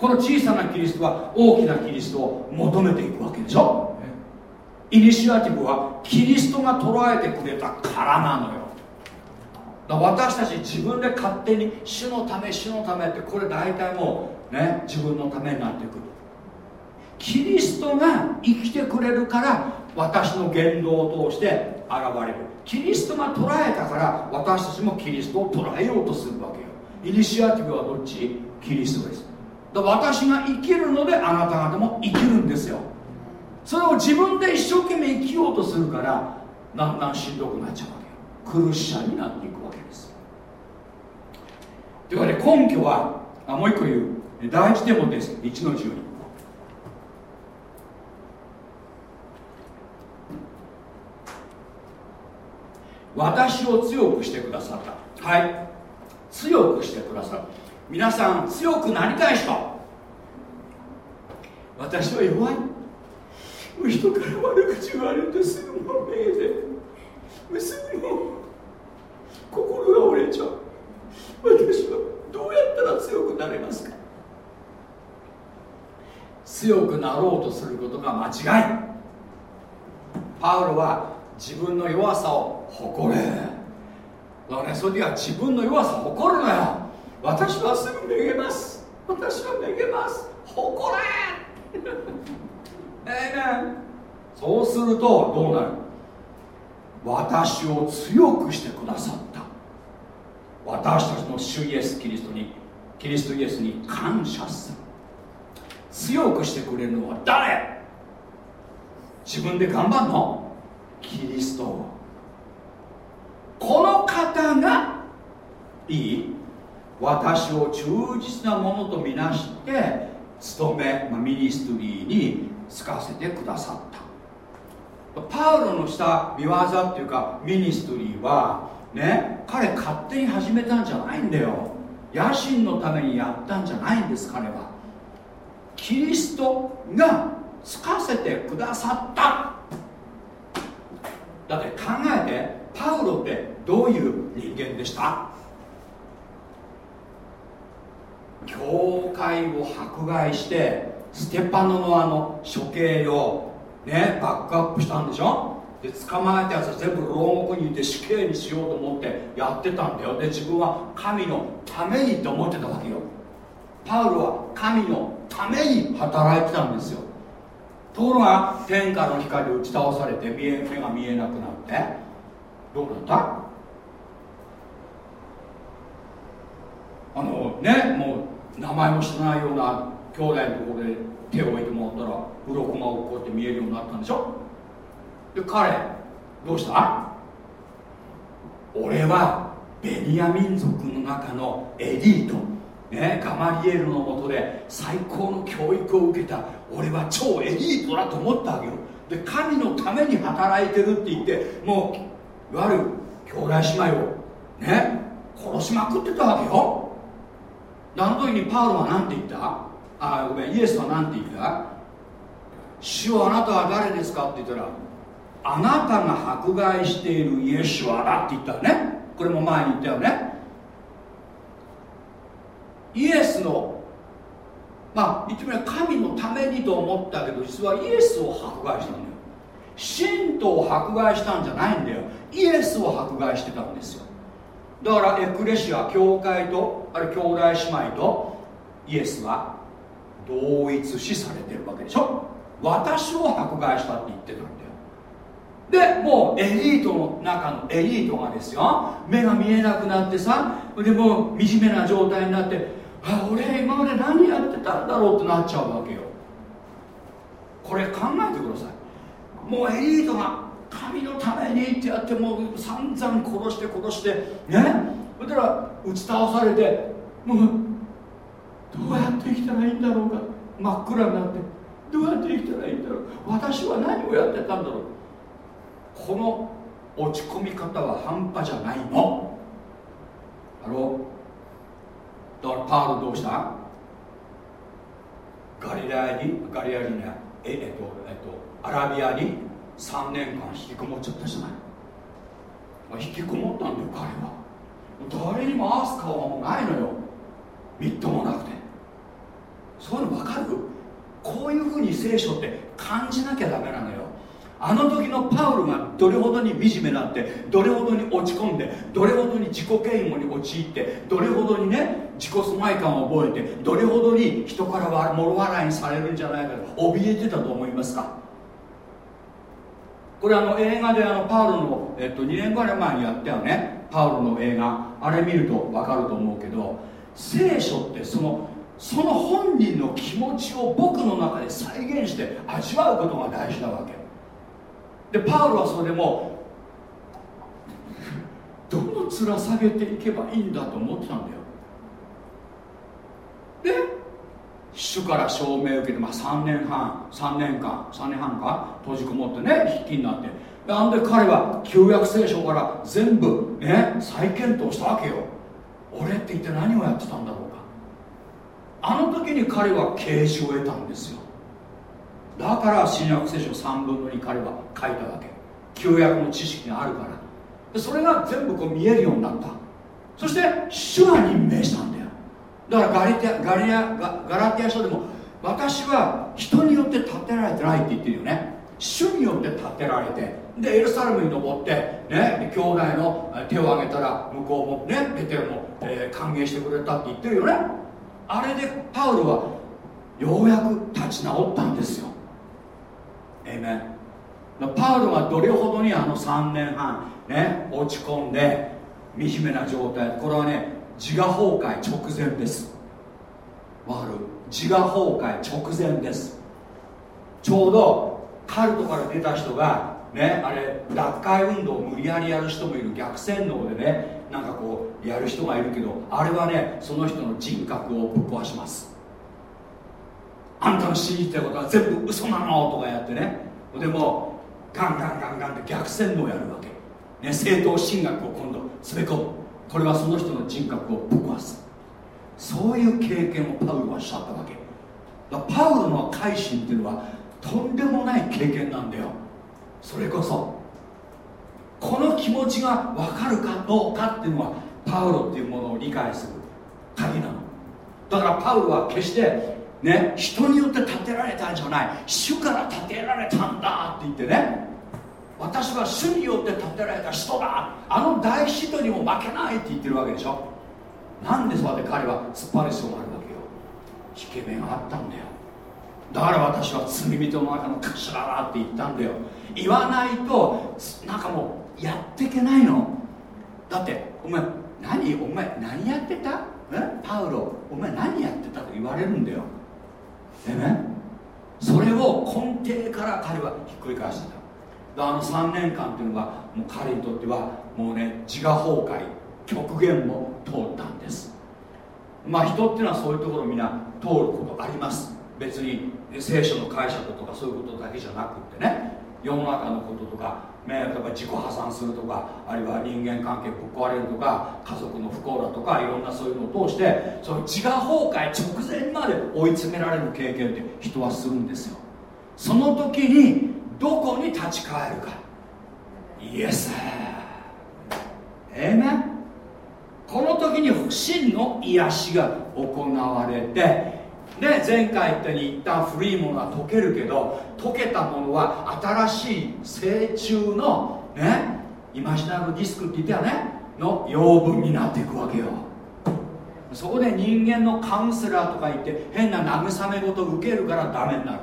[SPEAKER 1] この小さなキリストは大きなキリストを求めていくわけでしょ。イニシアティブはキリストが捉えてくれたからなのよ。だ私たち自分で勝手に主のため主のためってこれ大体もうね自分のためになってく。るキリストが生きてくれるから私の言動を通して現れる。キリストが捉えたから私たちもキリストを捉えようとするわけよ。イニシアティブはどっち？キリストです。だ私が生きるのであなた方も生きるんですよ。それを自分で一生懸命生きようとするからだんだんしんどくなっちゃうわけ苦しさになっていくわけですというわけで根拠はあもう一個言う。第一テモです1の12私を強くしてくださった。はい。強くしてくださる。皆さん強くなりたい人。私は弱い。人から悪口言われてすぐもうめげてすぐも心が折れちゃう。私はどうやったら強くなれますか？強くなろうとすることが間違い。パウロは自分の弱さを誇れ。だからねそれでは自分の弱さを誇るのよ。私はすぐめげます。私はめげます。誇れ。そうするとどうなる？私を強くしてくださった。私たちの主イエス・キリストにキリストイエスに感謝する。強くしてくれるのは誰？自分で頑張るの？キリストこの方がいい。私を忠実なものとみなして務め、まあ、ミニストリーに就かせてくださった。パウロのした御業っていうかミニストリーはね彼勝手に始めたんじゃないんだよ。野心のためにやったんじゃないんです彼は。キリストがつかせてくださった。だって考えてパウロってどういう人間でした？教会を迫害してステパノのあの処刑をねバックアップしたんでしょ？で捕まえたやつは全部牢獄にいて死刑にしようと思ってやってたんだよ。で自分は神のためにと思ってたわけよ。パウロは神のために働いてたんですよ。ところが天下の光で打ち倒されて見え目が見えなくなって。どうなったあのねもう名前も知らないような兄弟のところで手を置いてもらったら鱗がこうやって見えるようになったんでしょ？で彼どうした？俺はベニヤ民族の中のエリート。ね、ガマリエルのもとで最高の教育を受けた。俺は超エリートだと思ったわけよ。で神のために働いてるって言ってもういわゆる兄弟姉妹をね殺しまくってたわけよ。あの時にパウロは何て言った？あごめんイエスは何て言った？主はあなたは誰ですか？って言ったらあなたが迫害しているイエスはだって言ったね。これも前に言ったよね。イエスのまあ言ってみれば神のためにと思ったけど実はイエスを迫害したんだよ。信徒を迫害したんじゃないんだよ。イエスを迫害してたんですよ。だからエクレシア教会とあれ兄弟姉妹とイエスは同一視されてるわけでしょ？私を迫害したって言ってたんだよ。でもうエリートの中のエリートがですよ。目が見えなくなってさでもう惨めな状態になってあ俺今まで何やってたんだろうってなっちゃうわけよ。これ考えてください。もうエリートが神のためにってやってもう散々殺して殺してね？そしたら打ち倒されてもうどうやって生きたらいいんだろうか。真っ暗になって。どうやって生きたらいいんだろう。私は何をやってたんだろう。この落ち込み方は半端じゃないの。あろだからパウロどうした？ガリラヤにガリラヤにねええっとえっとアラビアに3年間引きこもっちゃったじゃない。引きこもったんだよ彼は。誰にも合わす顔はもうないのよ。みっともなくて。そういうの分かる？こういうふうに聖書って感じなきゃダメなのよ。あの時のパウルがどれほどに惨めになってどれほどに落ち込んでどれほどに自己嫌悪に陥ってどれほどにね自己疎外感を覚えてどれほどに人からもろ笑いにされるんじゃないかと怯えてたと思いますか？これあの映画であのパウロの、えっと、2年ぐらい前にやったよね。パウロの映画。あれ見ると分かると思うけど聖書ってそのその本人の気持ちを僕の中で再現して味わうことが大事なわけ。でパウロはそれでもどの面下げていけばいいんだと思ってたんだよ。で主から証明を受けて、まあ、3年半3年間3年半か閉じこもってね筆記になって。なんで彼は旧約聖書から全部ね再検討したわけよ。俺って一体何をやってたんだろう。あの時に彼は啓示を得たんですよ。だから新約聖書3分の2彼は書いたわけ。旧約の知識があるから。それが全部こう見えるようになった。そして主が任命したんだよ。だからガリテガリアガガラティア書でも私は人によって建てられてないって言ってるよね。主によって建てられてでエルサレムに登ってね兄弟の手を挙げたら向こうもねペテロも、えー、歓迎してくれたって言ってるよね。あれでパウロはようやく立ち直ったんですよ。えめパウロがどれほどにあの3年半ね落ち込んで惨めな状態これはね自我崩壊直前です。わかる？自我崩壊直前です。ちょうどカルトから出た人がねあれ脱会運動を無理やりやる人もいる逆洗脳でねなんかこうやる人がいるけどあれはねその人の人格をぶっ壊します。あんたの信じてることは全部嘘なのとかやってね。でもガンガンガンガンって逆洗脳やるわけ、ね、正当神学を今度詰め込む。これはその人の人格をぶっ壊す。そういう経験をパウロはしちゃったわけ。パウロの改心っていうのはとんでもない経験なんだよ。それこそこの気持ちが分かるかどうかっていうのはパウロっていうものを理解する鍵なの。だからパウロは決してね人によって建てられたんじゃない。主から建てられたんだって言ってね私は主によって建てられた人だ。あの大使徒にも負けないって言ってるわけでしょ。なんでそうやって彼は突っ張る必要があるわけよ。引け目があったんだよ。だから私は罪人の中の頭だって言ったんだよ。言わないとなんかもうやっていけないの。だってお前何？お前何やってた？パウロお前何やってたと言われるんだよ。でねそれを根底から彼はひっくり返してた。あの3年間っていうのがもう彼にとってはもうね自我崩壊極限も通ったんです。まあ人っていうのはそういうところみんな通ることあります。別に聖書の解釈とかそういうことだけじゃなくってね世の中のこととか、ね、例えば自己破産するとかあるいは人間関係ぶっ壊れるとか家族の不幸だとかいろんなそういうのを通してその自我崩壊直前まで追い詰められる経験って人はするんですよ。その時にどこに立ち返るか。イエスえめこの時に真の癒しが行われてで前回言ったように一旦古いものは溶けるけど溶けたものは新しい成虫のねイマジナルディスクって言ったよねの養分になっていくわけよ。そこで人間のカウンセラーとか言って変な慰め事を受けるからダメになる。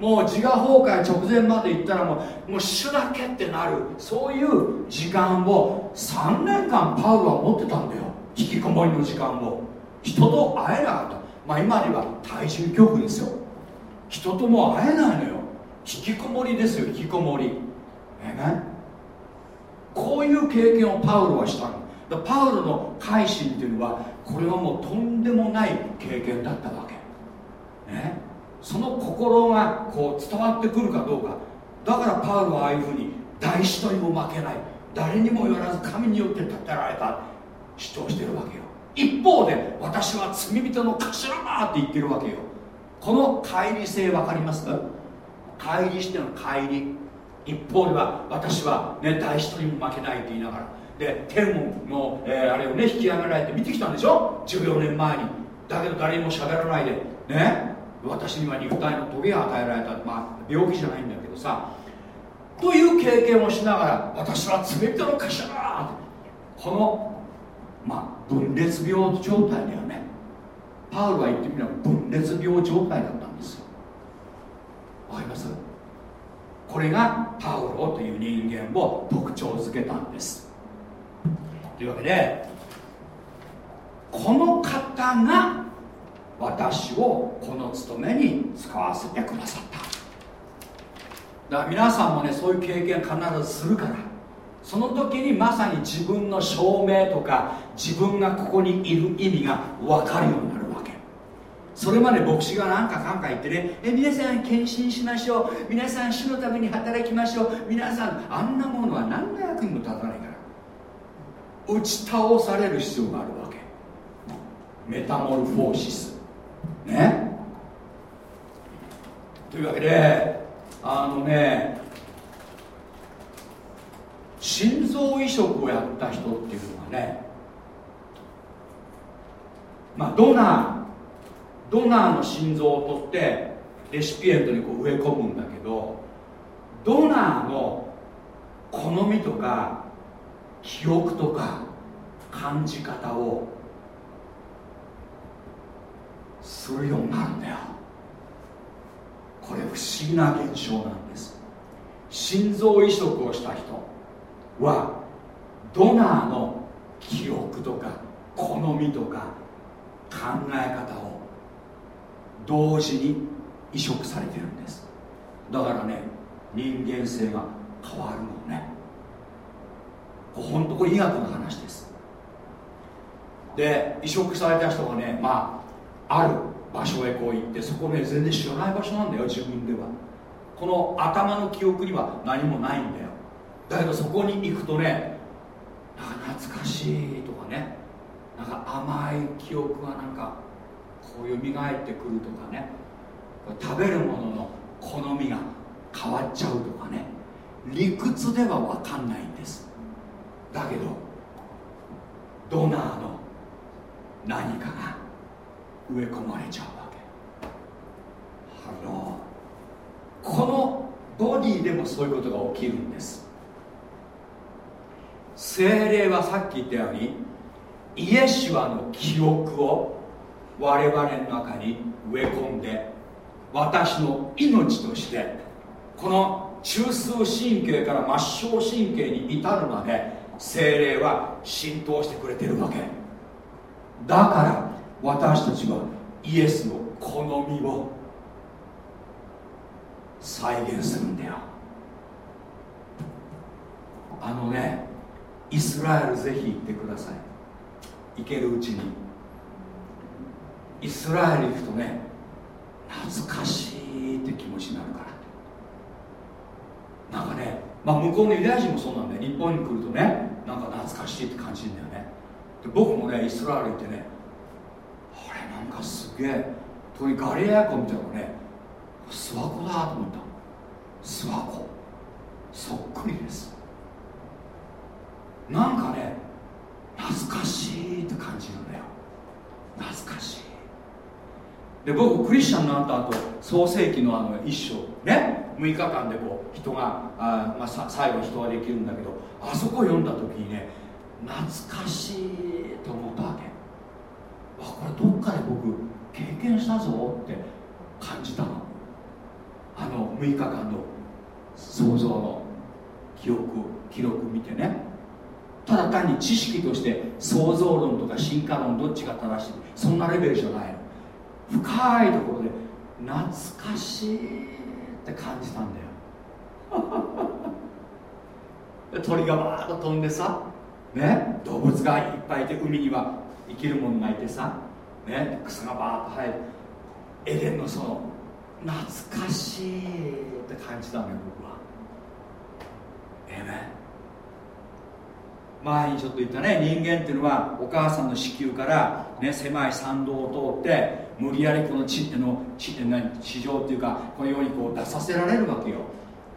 [SPEAKER 1] もう自我崩壊直前まで行ったらもうもう主だけってなる。そういう時間を3年間パウロは持ってたんだよ。引きこもりの時間を。人と会えなかった。まあ今では体重恐怖ですよ。人とも会えないのよ。引きこもりですよ引きこもり。えね？こういう経験をパウロはしたの。だパウロの改心っていうのはこれはもうとんでもない経験だったわけ。ねその心がこう伝わってくるかどうか。だからパウロはああいうふうに大使とにも負けない。誰にもよらず神によって立てられた。主張してるわけよ。一方で私は罪人の頭だって言ってるわけよ。この乖離性分かります？乖離しての乖離。一方では私は、ね、大使とにも負けないって言いながら。で天の、えー、あれをね引き上げられて見てきたんでしょ？14年前に。だけど誰にも喋らないで。ね？私には肉体のトゲが与えられた、まあ、病気じゃないんだけどさ。という経験をしながら私は罪人の頭だこのまあ分裂病状態だよね。パウルは言ってみれば分裂病状態だったんですよ。わかります？これがパウロという人間を特徴づけたんです。というわけでこの方が私をこの務めに使わせてくださった。だから皆さんもねそういう経験必ずするから。その時にまさに自分の証明とか自分がここにいる意味が分かるようになるわけ。それまで牧師が何かかんか言ってねえ皆さん献身しましょう。皆さん主のために働きましょう。皆さんあんなものは何の役にも立たないから打ち倒される必要があるわけ。メタモルフォーシス。ね？というわけであのね心臓移植をやった人っていうのはねまあドナードナーの心臓を取ってレシピエントにこう植え込むんだけどドナーの好みとか記憶とか感じ方をするようになるんだよ。これ不思議な現象なんです。心臓移植をした人。はドナーの記憶とか好みとか考え方を同時に移植されてるんです。だからね人間性が変わるのね。本当これ医学の話です。で移植された人がねまあある場所へこう行ってそこね全然知らない場所なんだよ自分では。この頭の記憶には何もないんだよ。だけどそこに行くとねなんか懐かしいとかねなんか甘い記憶がなんかこう蘇ってくるとかね食べるものの好みが変わっちゃうとかね理屈では分かんないんです。だけどドナーの何かが植え込まれちゃうわけ。ハローこのボディでもそういうことが起きるんです。精霊はさっき言ったようにイエシュアの記憶を我々の中に植え込んで私の命としてこの中枢神経から末梢神経に至るまで精霊は浸透してくれてるわけ。だから私たちはイエスの好みを再現するんだよ。あのねイスラエルぜひ行ってください。行けるうちに。イスラエル行くとね懐かしいって気持ちになるから。なんかねまあ向こうのユダヤ人もそうなんだよ。日本に来るとねなんか懐かしいって感じるんだよね。で僕もねイスラエル行ってねあれなんかすげえ特にガリアヤ湖みたいなのね諏訪湖だと思った諏訪湖。そっくりです。なんかね懐かしいって感じるんだよ。懐かしい。で僕クリスチャンになった後創世紀のあの一章ね6日間でこう人があ、まあ、さ最後人ができるんだけどあそこ読んだ時にね懐かしいと思ったわけ。あこれどっかで僕経験したぞって感じたの。あの6日間の想像の記憶記録見てね。ただ単に知識として想像論とか進化論どっちが正しい。そんなレベルじゃないの。深いところで懐かしいって感じたんだよ。鳥がバーッと飛んでさね動物がいっぱいいて海には生きるものがいてさね草がバーッと生える。エデンの園懐かしいって感じたのよ僕は。ええね。前にちょっと言ったね人間っていうのはお母さんの子宮から、ね、狭い参道を通って無理やりこの地の地地上っていうかこのようにこう出させられるわけよ、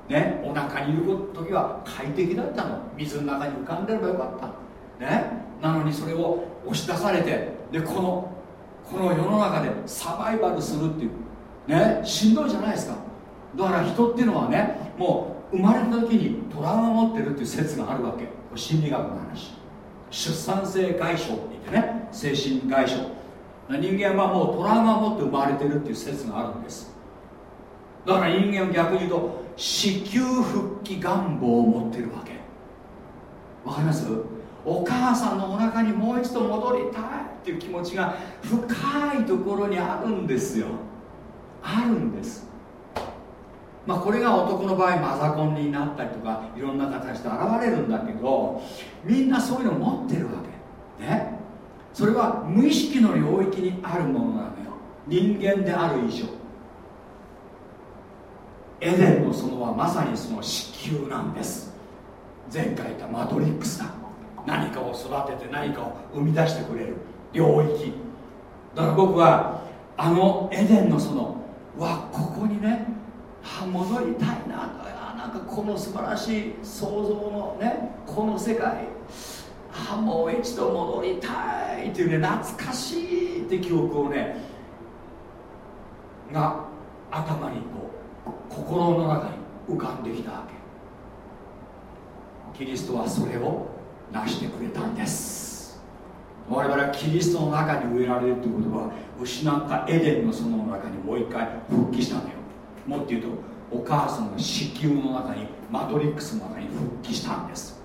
[SPEAKER 1] ね、お腹にいる時は快適だったの。水の中に浮かんでればよかった、ね、なのにそれを押し出されてでこのこの世の中でサバイバルするっていうねしんどいじゃないですか。だから人っていうのはねもう生まれた時にトラウマ持ってるっていう説があるわけ。心理学の話。出産性外傷って言ってね精神外傷。人間はもうトラウマを持って生まれてるっていう説があるんです。だから人間は逆に言うと子宮復帰願望を持ってるわけ。わかります？お母さんのお腹にもう一度戻りたいっていう気持ちが深いところにあるんですよ。あるんです。まあこれが男の場合マザコンになったりとかいろんな形で現れるんだけどみんなそういうの持ってるわけ。ね。それは無意識の領域にあるものなのよ。人間である以上。エデンの園はまさにその子宮なんです。前回言ったマトリックスだ。何かを育てて何かを生み出してくれる。領域。だから僕はあのエデンの園はここにね戻りたいな。あなんかこの素晴らしい創造のねこの世界あもう一度戻りたいっていうね懐かしいって記憶をねが頭にこう心の中に浮かんできたわけ。キリストはそれを成してくれたんです。我々はキリストの中に植えられるということは失ったエデンの園の中にもう一回復帰したのよ。もっと言うとお母さんの子宮の中にマトリックスの中に復帰したんです。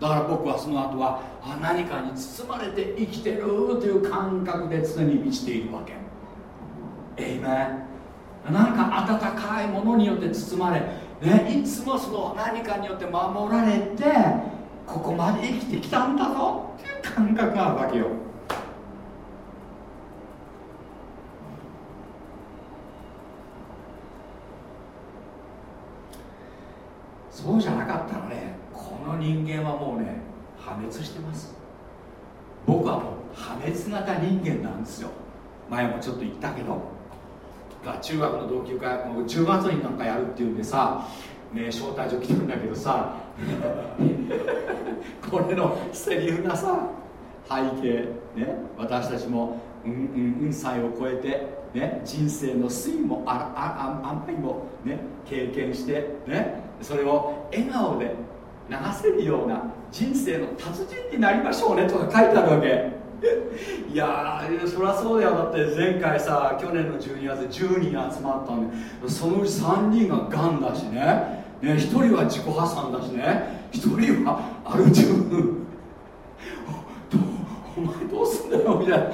[SPEAKER 1] だから僕はその後はあ何かに包まれて生きてるという感覚で常に満ちているわけ。えいめなんか温かいものによって包まれ、ね、いつもその何かによって守られてここまで生きてきたんだぞっていう感覚があるわけよ。そうじゃなかったらね。この人間はもうね破滅してます。僕はもう破滅型人間なんですよ。前もちょっと言ったけど。中学の同級会もう10月になんかやるっていうんでさね招待状来てるんだけどさ これのセリフがさ背景ね私たちもうんうんうん歳を超えてね人生の酸いもあああ甘いもね経験してねそれを笑顔で流せるような人生の達人になりましょうねとか書いてあるわけ。いやそりゃそうだよ。だって前回さ去年の12月10人集まったんでそのうち3人ががんだしね。ね1人は自己破産だしね。1人はアル中 お前どうすんだよみたいな。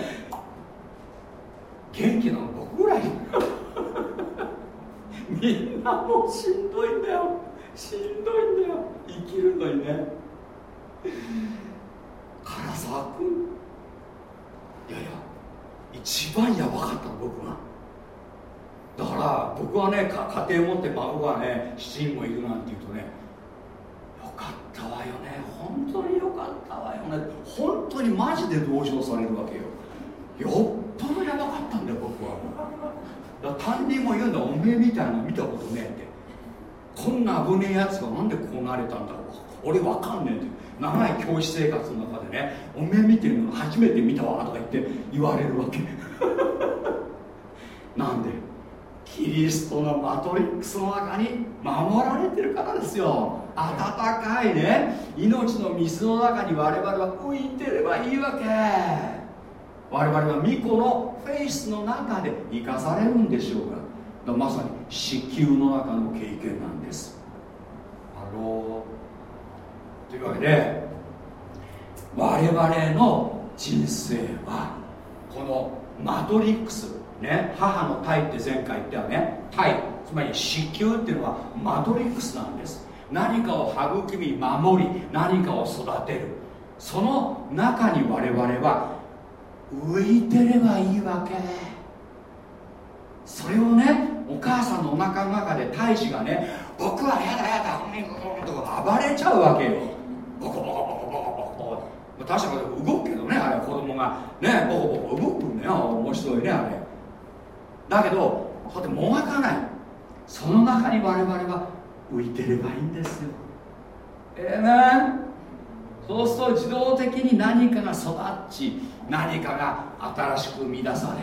[SPEAKER 1] 元気なの僕ぐらい。みんなもうしんどいんだよ。しんどいんだよ。生きるのにね。唐沢君。いやいや一番やばかった僕がだから僕はね家庭を持って孫がね7人もいるなんて言うとねよかったわよね。本当によかったわよね。本当にマジで同情されるわけよ。よっぽどやばかったんだよ僕は。だ担任も言うんだ。おめえみたいなの見たことねえって。こんな危ねえやつがなんでこうなれたんだろう。俺わかんねえって長い教師生活の中でねおめえ見てるの初めて見たわとか言って言われるわけ。なんでキリストのマトリックスの中に守られてるからですよ。温かいね。命の水の中に我々は浮いてればいいわけ。我々は巫女のフェイスの中で生かされるんでしょうが。まさに子宮の中の経験なんですハローというわけで我々の人生はこのマトリックス。ね母の体って前回言ったよね。体つまり子宮っていうのはマトリックスなんです。何かを育み守り何かを育てる。その中に我々は浮いてればいいわけ。それをねお母さんのお腹の中で胎児がね僕はやだやだと暴れちゃうわけよ。ボコボコボコボコボコ確かに動くけどねあれ子供が。ねボコボコ動くんだよ面白いねあれ。だけどこうやってもがかない。その中に我々は浮いてればいいんですよ。ええー、ねそうすると自動的に何かが育ち何かが新しく生み出さ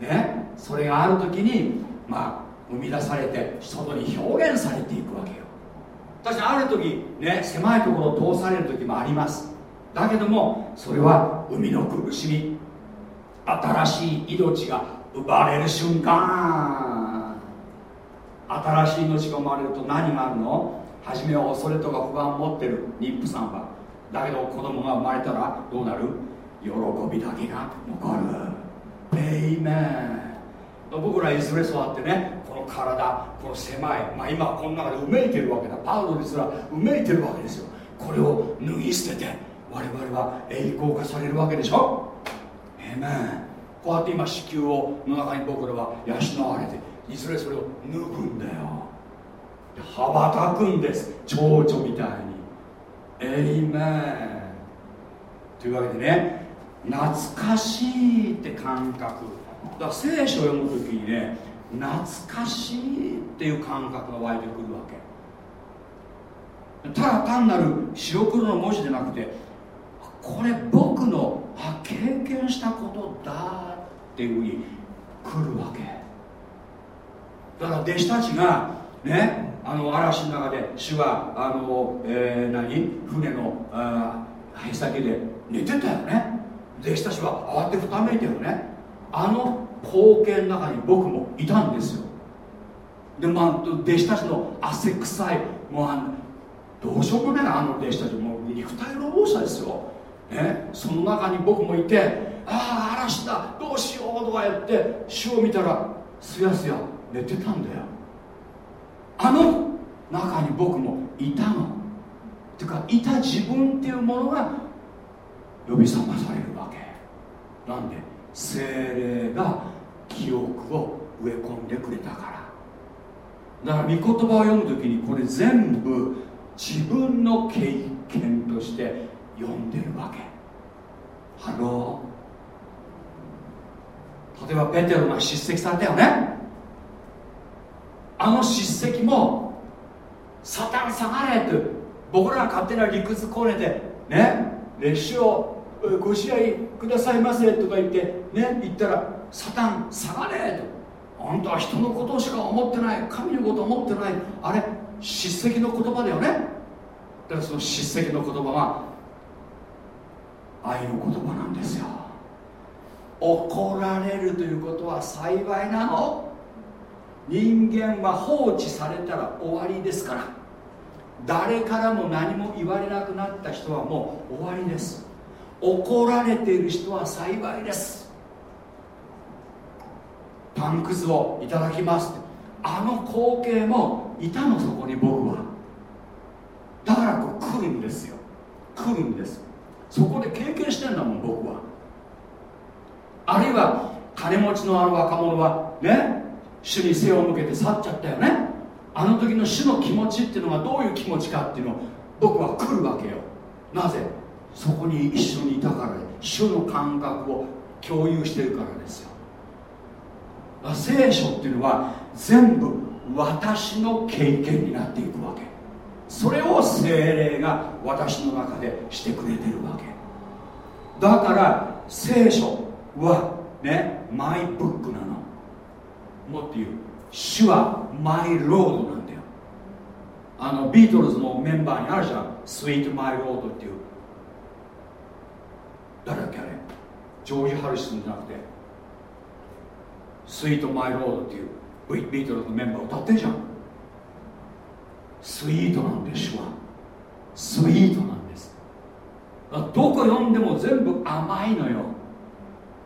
[SPEAKER 1] れね。それがある時にまあ生み出されて外に表現されていくわけよ。確かにある時ね狭いところを通される時もあります。だけどもそれは海の苦しみ。新しい命が奪われる瞬間。新しい命が生まれると何があるの？初めは恐れとか不安を持ってる。妊婦さんは。だけど子供が生まれたらどうなる？喜びだけが残る。エイメン僕らいずれそうやってね体この狭い、まあ、今この中でうめいてるわけだ。パウロですらうめいてるわけですよ。これを脱ぎ捨てて我々は栄光化されるわけでしょ。えめこうやって今子宮をの中に僕らは養われていずれそれを脱ぐんだよ。羽ばたくんです。蝶々みたいに。えいめというわけでね懐かしいって感覚。だから聖書を読む時にね懐かしいっていう感覚が湧いてくるわけ。ただ単なる白黒の文字でなくてこれ僕のあ経験したことだっていうふうに来るわけ。だから弟子たちがねあの嵐の中で主はあの、えー、何？船のへさきで寝てたよね。弟子たちは慌てふためいてるね。あの光景の中に僕もいたんですよ。でまあ弟子たちの汗臭い。もうあのどうしようもないあの弟子たち。もう肉体労働者ですよ、ね、その中に僕もいてああ嵐だどうしようとかやって主を見たらすやすや寝てたんだよ。あの中に僕もいたの。っていうかいた自分っていうものが呼び覚まされるわけ。なんで精霊が記憶を植え込んでくれたから。だから御言葉を読む時にこれ全部自分の経験として読んでるわけ。ハロー例えばペテロが叱責されたよね。あの叱責もサタン下がれって僕らが勝手な理屈こねてね列車をご支配くださいませとか言ってね言ったらサタン下がれとあんたは人のことしか思ってない。神のこと思ってない。あれ叱責の言葉だよね。だからその叱責の言葉は愛の言葉なんですよ。怒られるということは幸いなの。人間は放置されたら終わりですから。誰からも何も言われなくなった人はもう終わりです。怒られている人は幸いです。パンくずをいただきます。あの光景もいたのそこに僕は。だからこう来るんですよ。来るんです。そこで経験してんだもん僕は。あるいは金持ちのあの若者はね主に背を向けて去っちゃったよね。あの時の主の気持ちっていうのがどういう気持ちかっていうのを僕は来るわけよ。なぜ？そこに一緒にいたから主の感覚を共有してるからですよ。聖書っていうのは全部私の経験になっていくわけ。それを精霊が私の中でしてくれてるわけ。だから聖書はねマイブックなの。もっと言う。主はマイロードなんだよ。あのビートルズのメンバーにあるじゃん。スイートマイロードっていう。誰だっけあれ。ジョージ・ハリスンじゃなくて。 Sweet My Lord っていうビートルズのメンバー歌ってんじゃん。スイートなんで主はスイートなんです。どこ読んでも全部甘いのよ。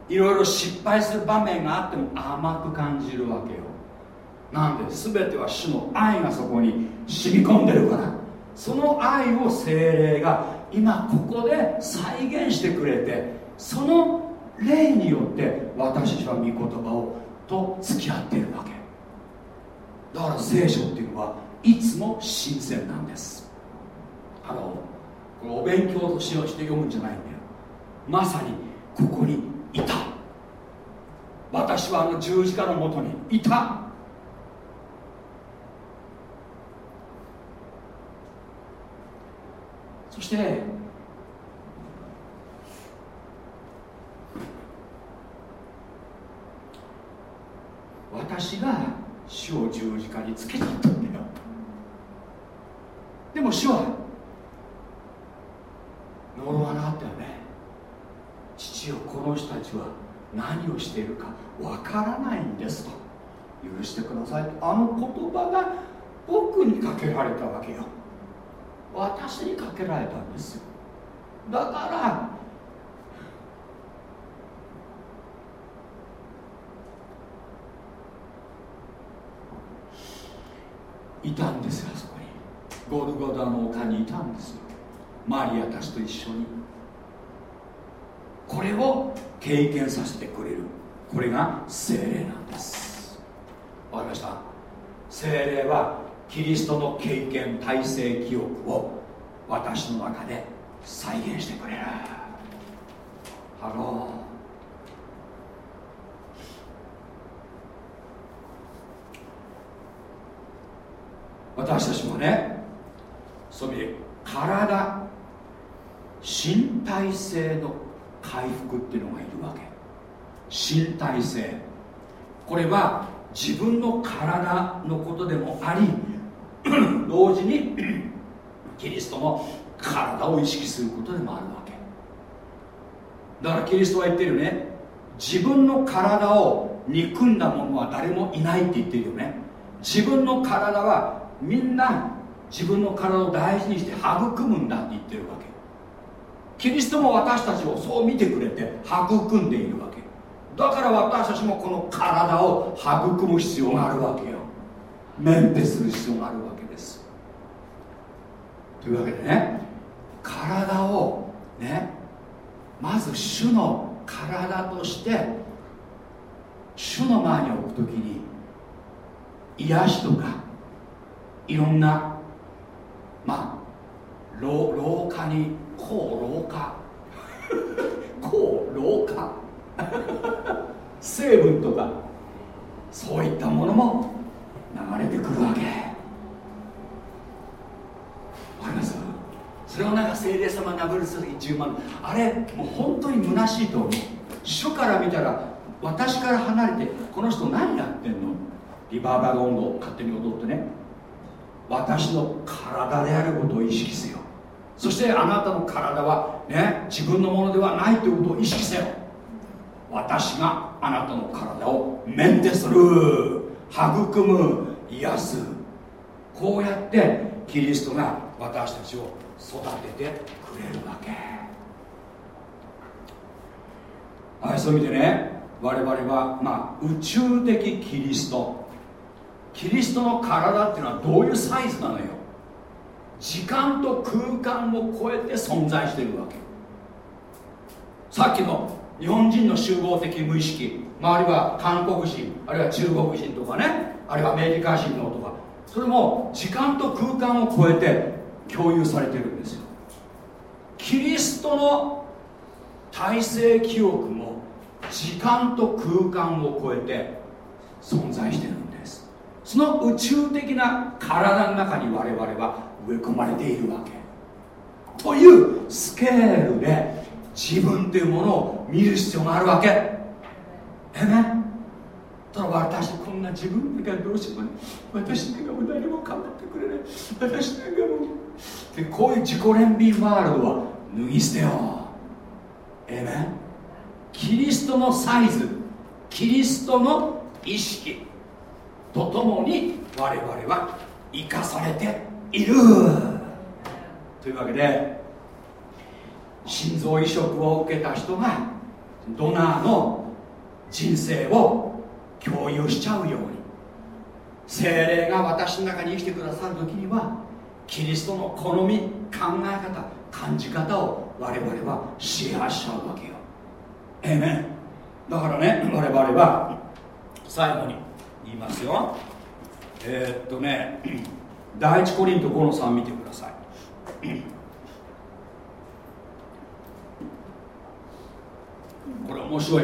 [SPEAKER 1] いろいろ失敗する場面があっても甘く感じるわけよ。なんで全ては主の愛がそこに染み込んでるから。その愛を精霊が今ここで再現してくれてその霊によって私たちは御言葉をと付き合っているわけ。だから聖書っていうのはいつも新鮮なんです。あのこれお勉強としようして読むんじゃないんだよ。まさにここにいた。私はあの十字架のもとにいた。そして私が主を十字架につけちゃったんだよ。でも主は呪わなかったよね。父をこの人たちは何をしているかわからないんですと許してください。あの言葉が僕にかけられたわけよ。私にかけられたんですよ。だからいたんですよあそこに。ゴルゴダの丘にいたんですよ。マリアたちと一緒に。これを経験させてくれる。これが精霊なんです。わかりました？聖霊はキリストの経験体制記憶を私の中で再現してくれる。ハロー。私たちもねそういう体身体性の回復っていうのがいるわけ。身体性。これは自分の体のことでもあり同時にキリストの体を意識することでもあるわけ。だからキリストは言ってるよね。自分の体を憎んだ者は誰もいないって言ってるよね。自分の体はみんな自分の体を大事にして育むんだって言ってるわけ。キリストも私たちをそう見てくれて育んでいるわけ。だから私たちもこの体を育む必要があるわけよ。メンテする必要があるというわけでね体をねまず主の体として主の前に置くときに癒しとかいろんなまあ老老化に抗老化抗老化成分とかそういったものも流れてくるわけ。わかります。それをなんか精霊様が殴るする時10万。あれもう本当に虚しいと思う。主から見たら私から離れてこの人何やってんの？リバーバル音頭を勝手に踊ってね。私の体であることを意識せよ。そしてあなたの体はね自分のものではないということを意識せよ。私があなたの体をメンテする。育む。癒す。こうやってキリストが私たちを育ててくれるわけ。はいそういう意味でね我々は、まあ、宇宙的キリスト。キリストの体っていうのはどういうサイズなのよ。時間と空間を超えて存在してるわけ。さっきの日本人の集合的無意識、まあ、あるいは韓国人あるいは中国人とかねあるいはアメリカ人のとかそれも時間と空間を超えて共有されてるんですよ。キリストの体制記憶も時間と空間を超えて存在してるんです。その宇宙的な体の中に我々は植え込まれているわけ。というスケールで自分というものを見る必要があるわけ。えねただ私こんな自分がどうしようもない私なんかも誰も構ってくれない。私なんかもでこういう自己憐憫ワールドは脱ぎ捨てよえねキリストのサイズ。キリストの意識。とともに我々は生かされている。というわけで心臓移植を受けた人がドナーの人生を共有しちゃうように。精霊が私の中に生きてくださる時にはキリストの好み考え方感じ方を我々はシェアしちゃうわけよ。ええねだからね我々は最後に言いますよ。えー、っとね第一コリント5の3見てください。これ面白い、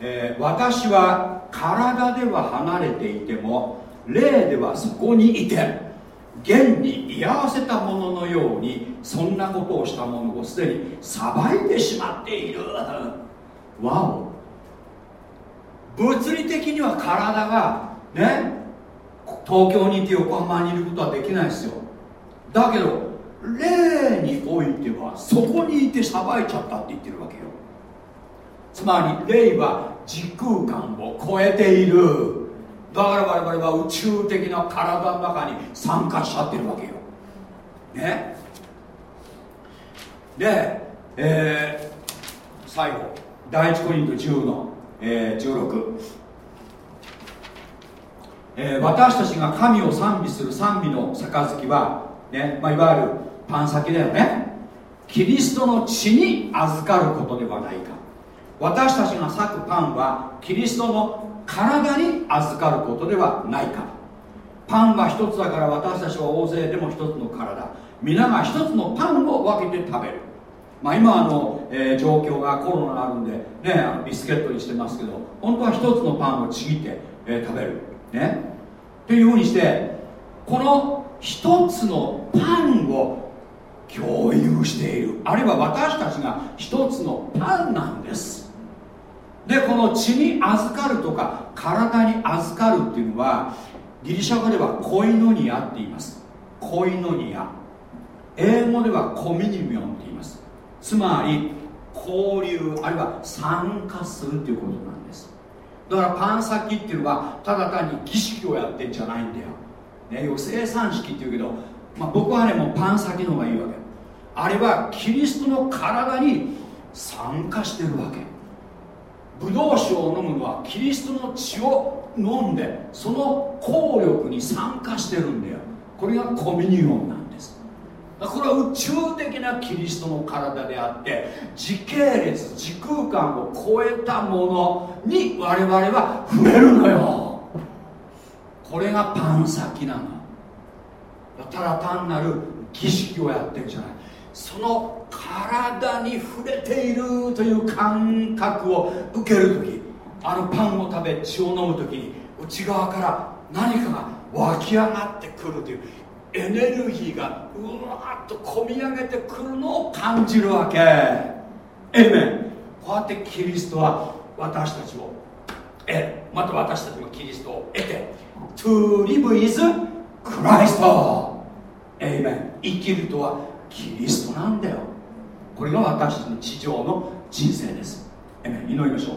[SPEAKER 1] えー、私は体では離れていても霊ではそこにいて現に居合わせたもののようにそんなことをした者をすでに裁いてしまっている。わお。物理的には体がね東京にいて横浜にいることはできないですよ。だけど霊においてはそこにいてさばいちゃったって言ってるわけ。つまり霊は時空間を超えている。だから我々は宇宙的な体の中に参加しちゃってるわけよ。ね？で、えー、最後第一コリント10の、えー、16、えー、私たちが神を賛美する賛美の杯は、ねまあ、いわゆるパン先だよね。キリストの血に預かることではないか。私たちが裂くパンはキリストの体に預かることではないか。パンは一つだから私たちは大勢でも一つの体。皆が一つのパンを分けて食べる。まあ今あの、えー、状況がコロナがあるんでねビスケットにしてますけど本当は一つのパンをちぎって、えー、食べる。ね。というふうにしてこの一つのパンを共有している。あるいは私たちが一つのパンなんです。でこの血に預かるとか体に預かるっていうのはギリシャ語ではコイノニアって言います。コイノニア。英語ではコミニミョンって言います。つまり交流あるいは参加するっていうことなんです。だからパン先っていうのはただ単に儀式をやってんじゃないんだよ、ね、よく生産式っていうけど、まあ、僕はねもうパン先の方がいいわけ。あれはキリストの体に参加してるわけ。ブドウ酒を飲むのはキリストの血を飲んでその効力に参加してるんだよ。これがコミュニオンなんです。これは宇宙的なキリストの体であって時系列時空間を超えたものに我々は触れるのよ。これがパン先なの。ただ単なる儀式をやってるじゃない。その体に触れているという感覚を受ける時あのパンを食べ血を飲む時に内側から何かが湧き上がってくるというエネルギーがうわっと込み上げてくるのを感じるわけ。エメン。こうやってキリストは私たちを得また私たちもキリストを得て To live is Christ エイメン。生きるとはキリストなんだよ。これが私たちの地上の人生です。祈りましょう。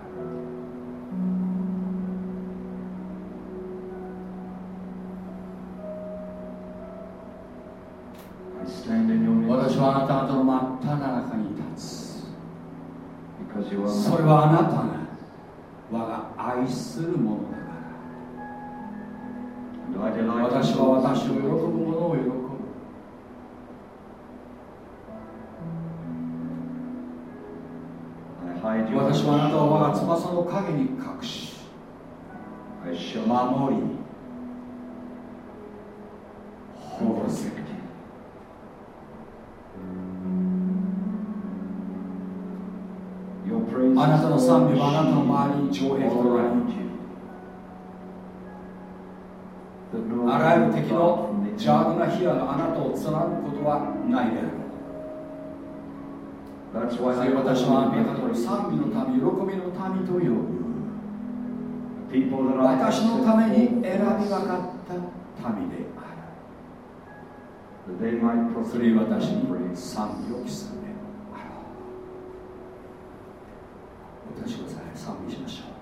[SPEAKER 1] はあなた方の真っ只中に立つ。それはあなたが我が愛するものだから。私は私を喜ぶ者を喜ぶ。私はあなたを我が翼の陰に隠し。守り保護するあなたの賛美はあなたの周りに城壁となりあらゆる敵の邪悪な火があなたを貫くことはないである私はあなたを賛美の民、喜びの民と呼ぶ。私のために選び分かった民である。それに私に賛美を期するであろう。私をさえ賛美しましょう。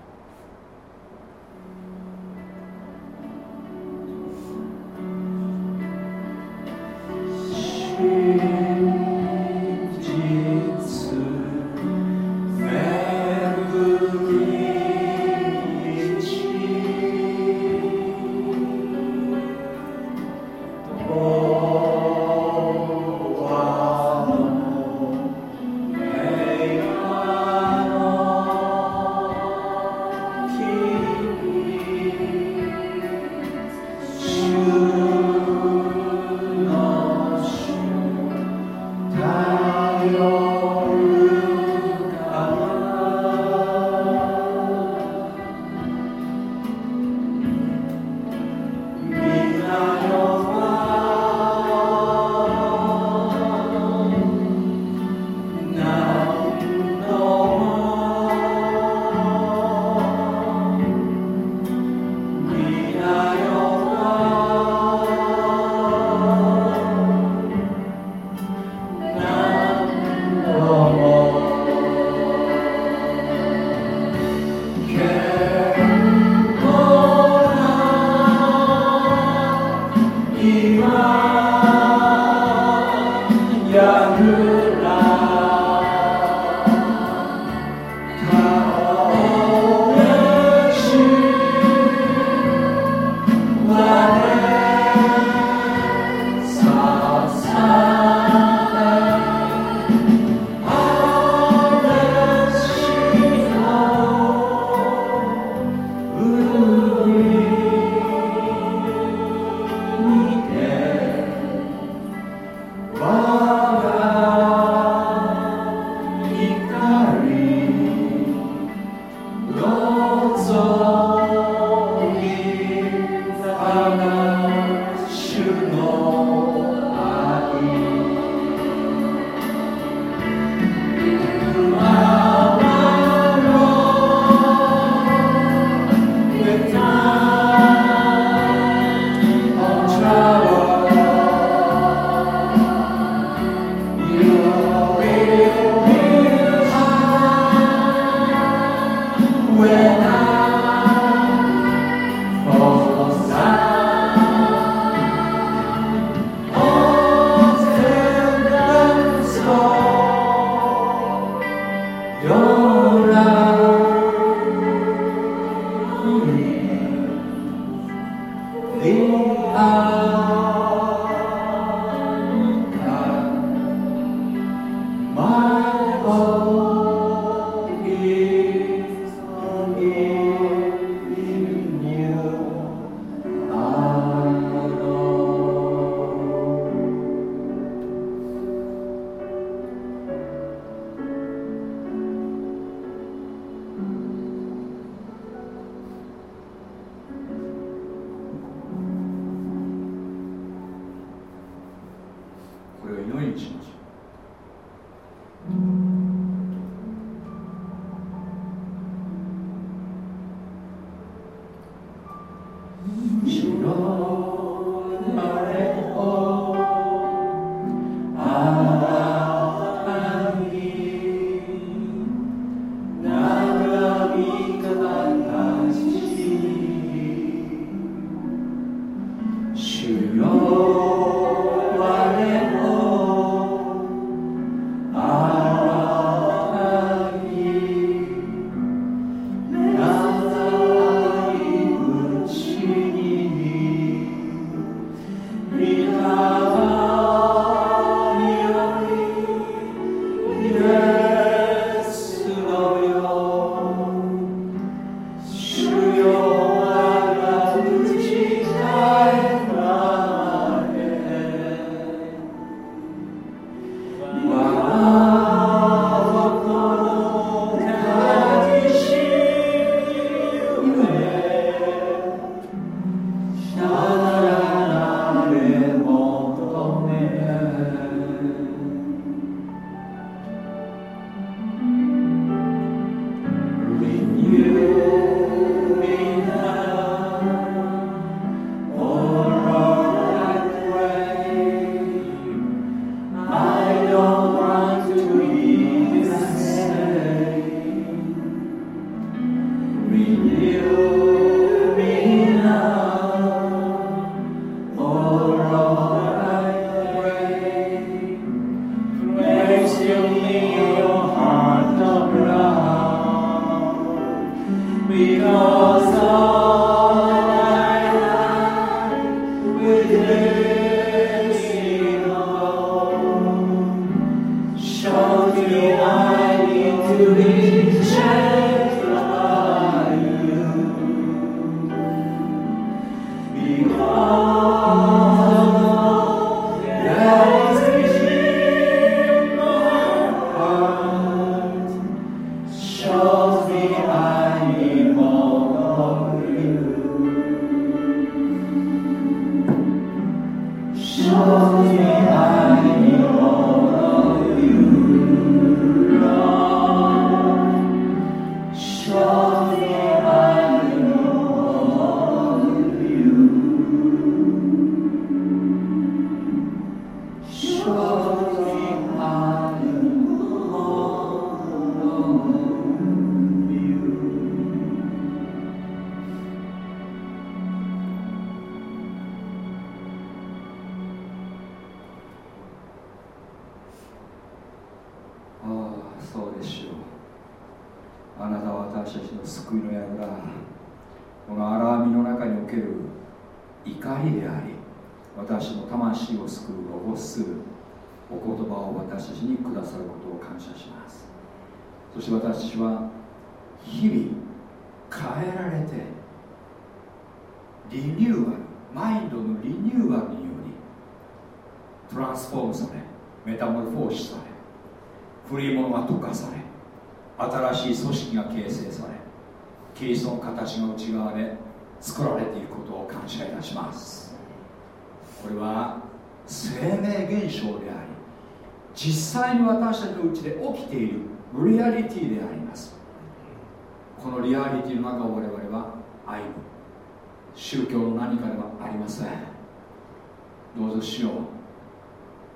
[SPEAKER 1] 主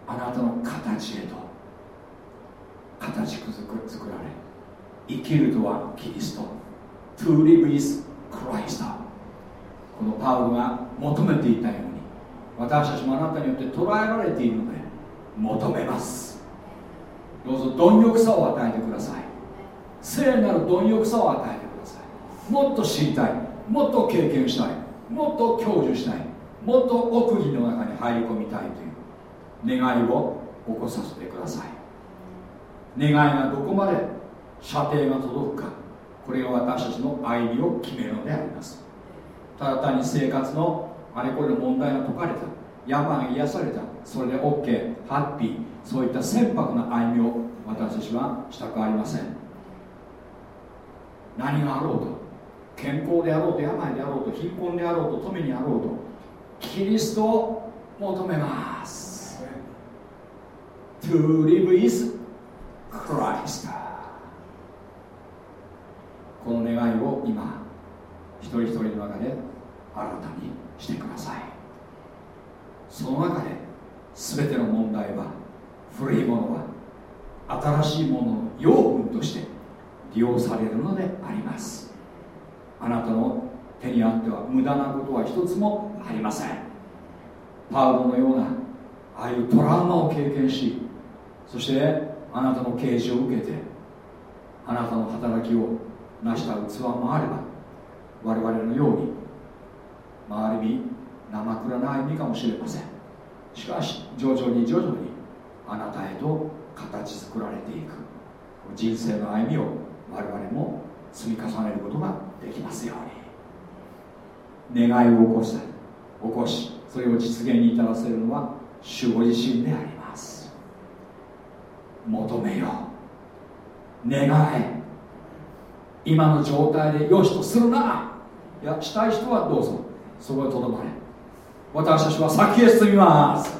[SPEAKER 1] あなたの形へと形く作られ生きるとはキリスト。To live is Christ. このパウロが求めていたように私たちもあなたによって捉えられているので求めます。どうぞ貪欲さを与えてください。聖なる貪欲さを与えてください。もっと知りたい。もっと経験したい。もっと享受したい。もっと奥義の中に入り込みたいという願いを起こさせてください。願いがどこまで射程が届くか。これが私たちの歩みを決めるのであります。ただ単に生活のあれこれの問題が解かれた。山が癒された。それで OK ハッピー。そういった船舶な歩みを私たちはしたくありません。何があろうと。健康であろうと病であろうと貧困であろうと富にあろうと。キリストを求めます。To live is Christ. この願いを今一人一人の中で新たにしてください。その中で全ての問題は古いものは新しいものの養分として利用されるのであります。あなたの手にあっては無駄なことは一つもありません。パウロのようなああいうトラウマを経験しそしてあなたの啓示を受けてあなたの働きを成した器もあれば我々のように、まあ、ある意味生暗な歩みかもしれません。しかし徐々に徐々にあなたへと形作られていく。人生の歩みを我々も積み重ねることができますように。願いを起こした起こしそれを実現に至らせるのは主ご自身であります。求めよう。願え。今の状態でよしとするな。いやしたい人はどうぞ。そこへとどまれ。私たちは先へ進みます。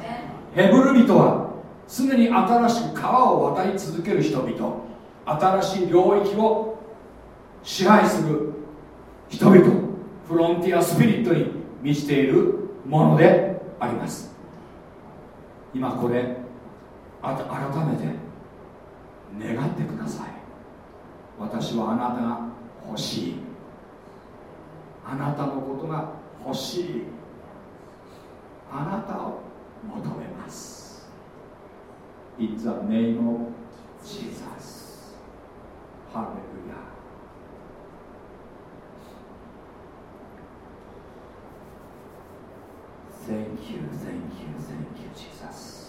[SPEAKER 1] ヘブル人は常に新しく川を渡り続ける人々。新しい領域を支配する人々。フロンティアスピリットに満ちているものであります。今これ改めて願ってください。私はあなたが欲しい。あなたのことが欲しい。あなたを求めます。In the name of Jesus. ハレルヤ Thank you, thank you, thank you, Jesus.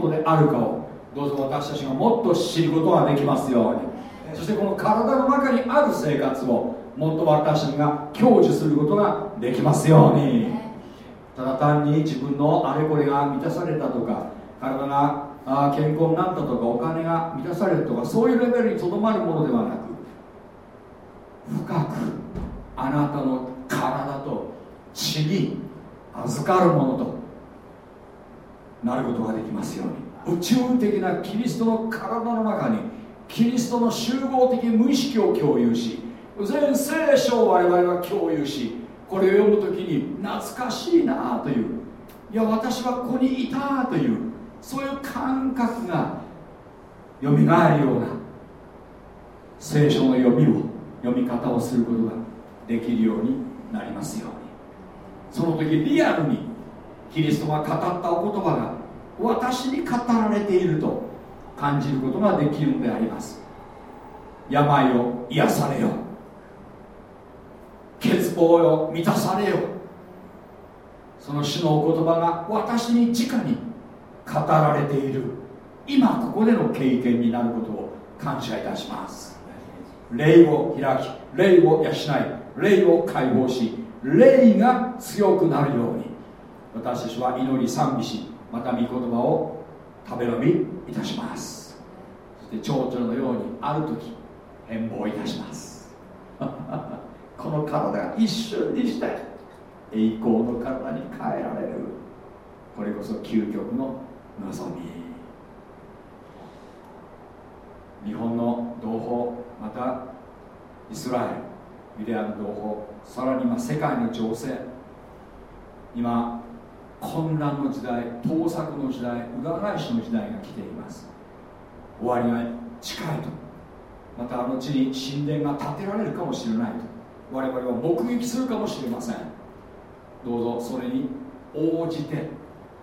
[SPEAKER 1] ことであるかをどうぞ私たちがもっと知ることができますように。そしてこの体の中にある生活をもっと私たちが享受することができますように。ただ単に自分のあれこれが満たされたとか体が健康になったとかお金が満たされるとかそういうレベルにとどまるものではなく深くあなたの体と血に預かるものとなることができますように。宇宙的なキリストの体の中にキリストの集合的無意識を共有し全聖書を我々は共有しこれを読む時に懐かしいなといういや私はここにいたというそういう感覚がよみがえるような聖書の読みを読み方をすることができるようになりますように。その時リアルにキリストが語ったお言葉が私に語られていると感じることができるのであります。病を癒されよ。欠乏を満たされよ。その主のお言葉が私に直に語られている。今ここでの経験になることを感謝いたします。霊を開き霊を養い霊を解放し霊が強くなるように。私たちは祈り賛美しまた御言葉を食べ飲みいたします。そして蝶々のようにある時変貌いたします。この体が一瞬にして栄光の体に変えられる。これこそ究極の望み。日本の同胞またイスラエルユダヤの同胞さらに今世界の情勢。今混乱の時代盗作の時代裏返しの時代が来ています。終わりが近いと。またあの地に神殿が建てられるかもしれないと。我々は目撃するかもしれません。どうぞそれに応じて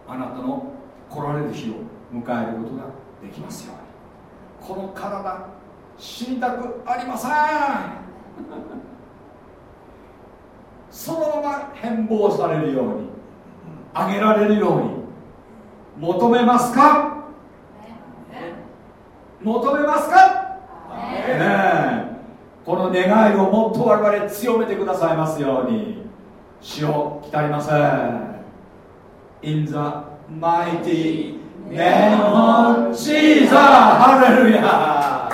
[SPEAKER 1] あなたの来られる日を迎えることができますように。この体死にたくありません。そのまま変貌されるように。あげられるように求めますか？求めますか？ねこの願いをもっと我々強めてくださいますように。死を来たりません。In the mighty name of Jesus! ハレルヤ。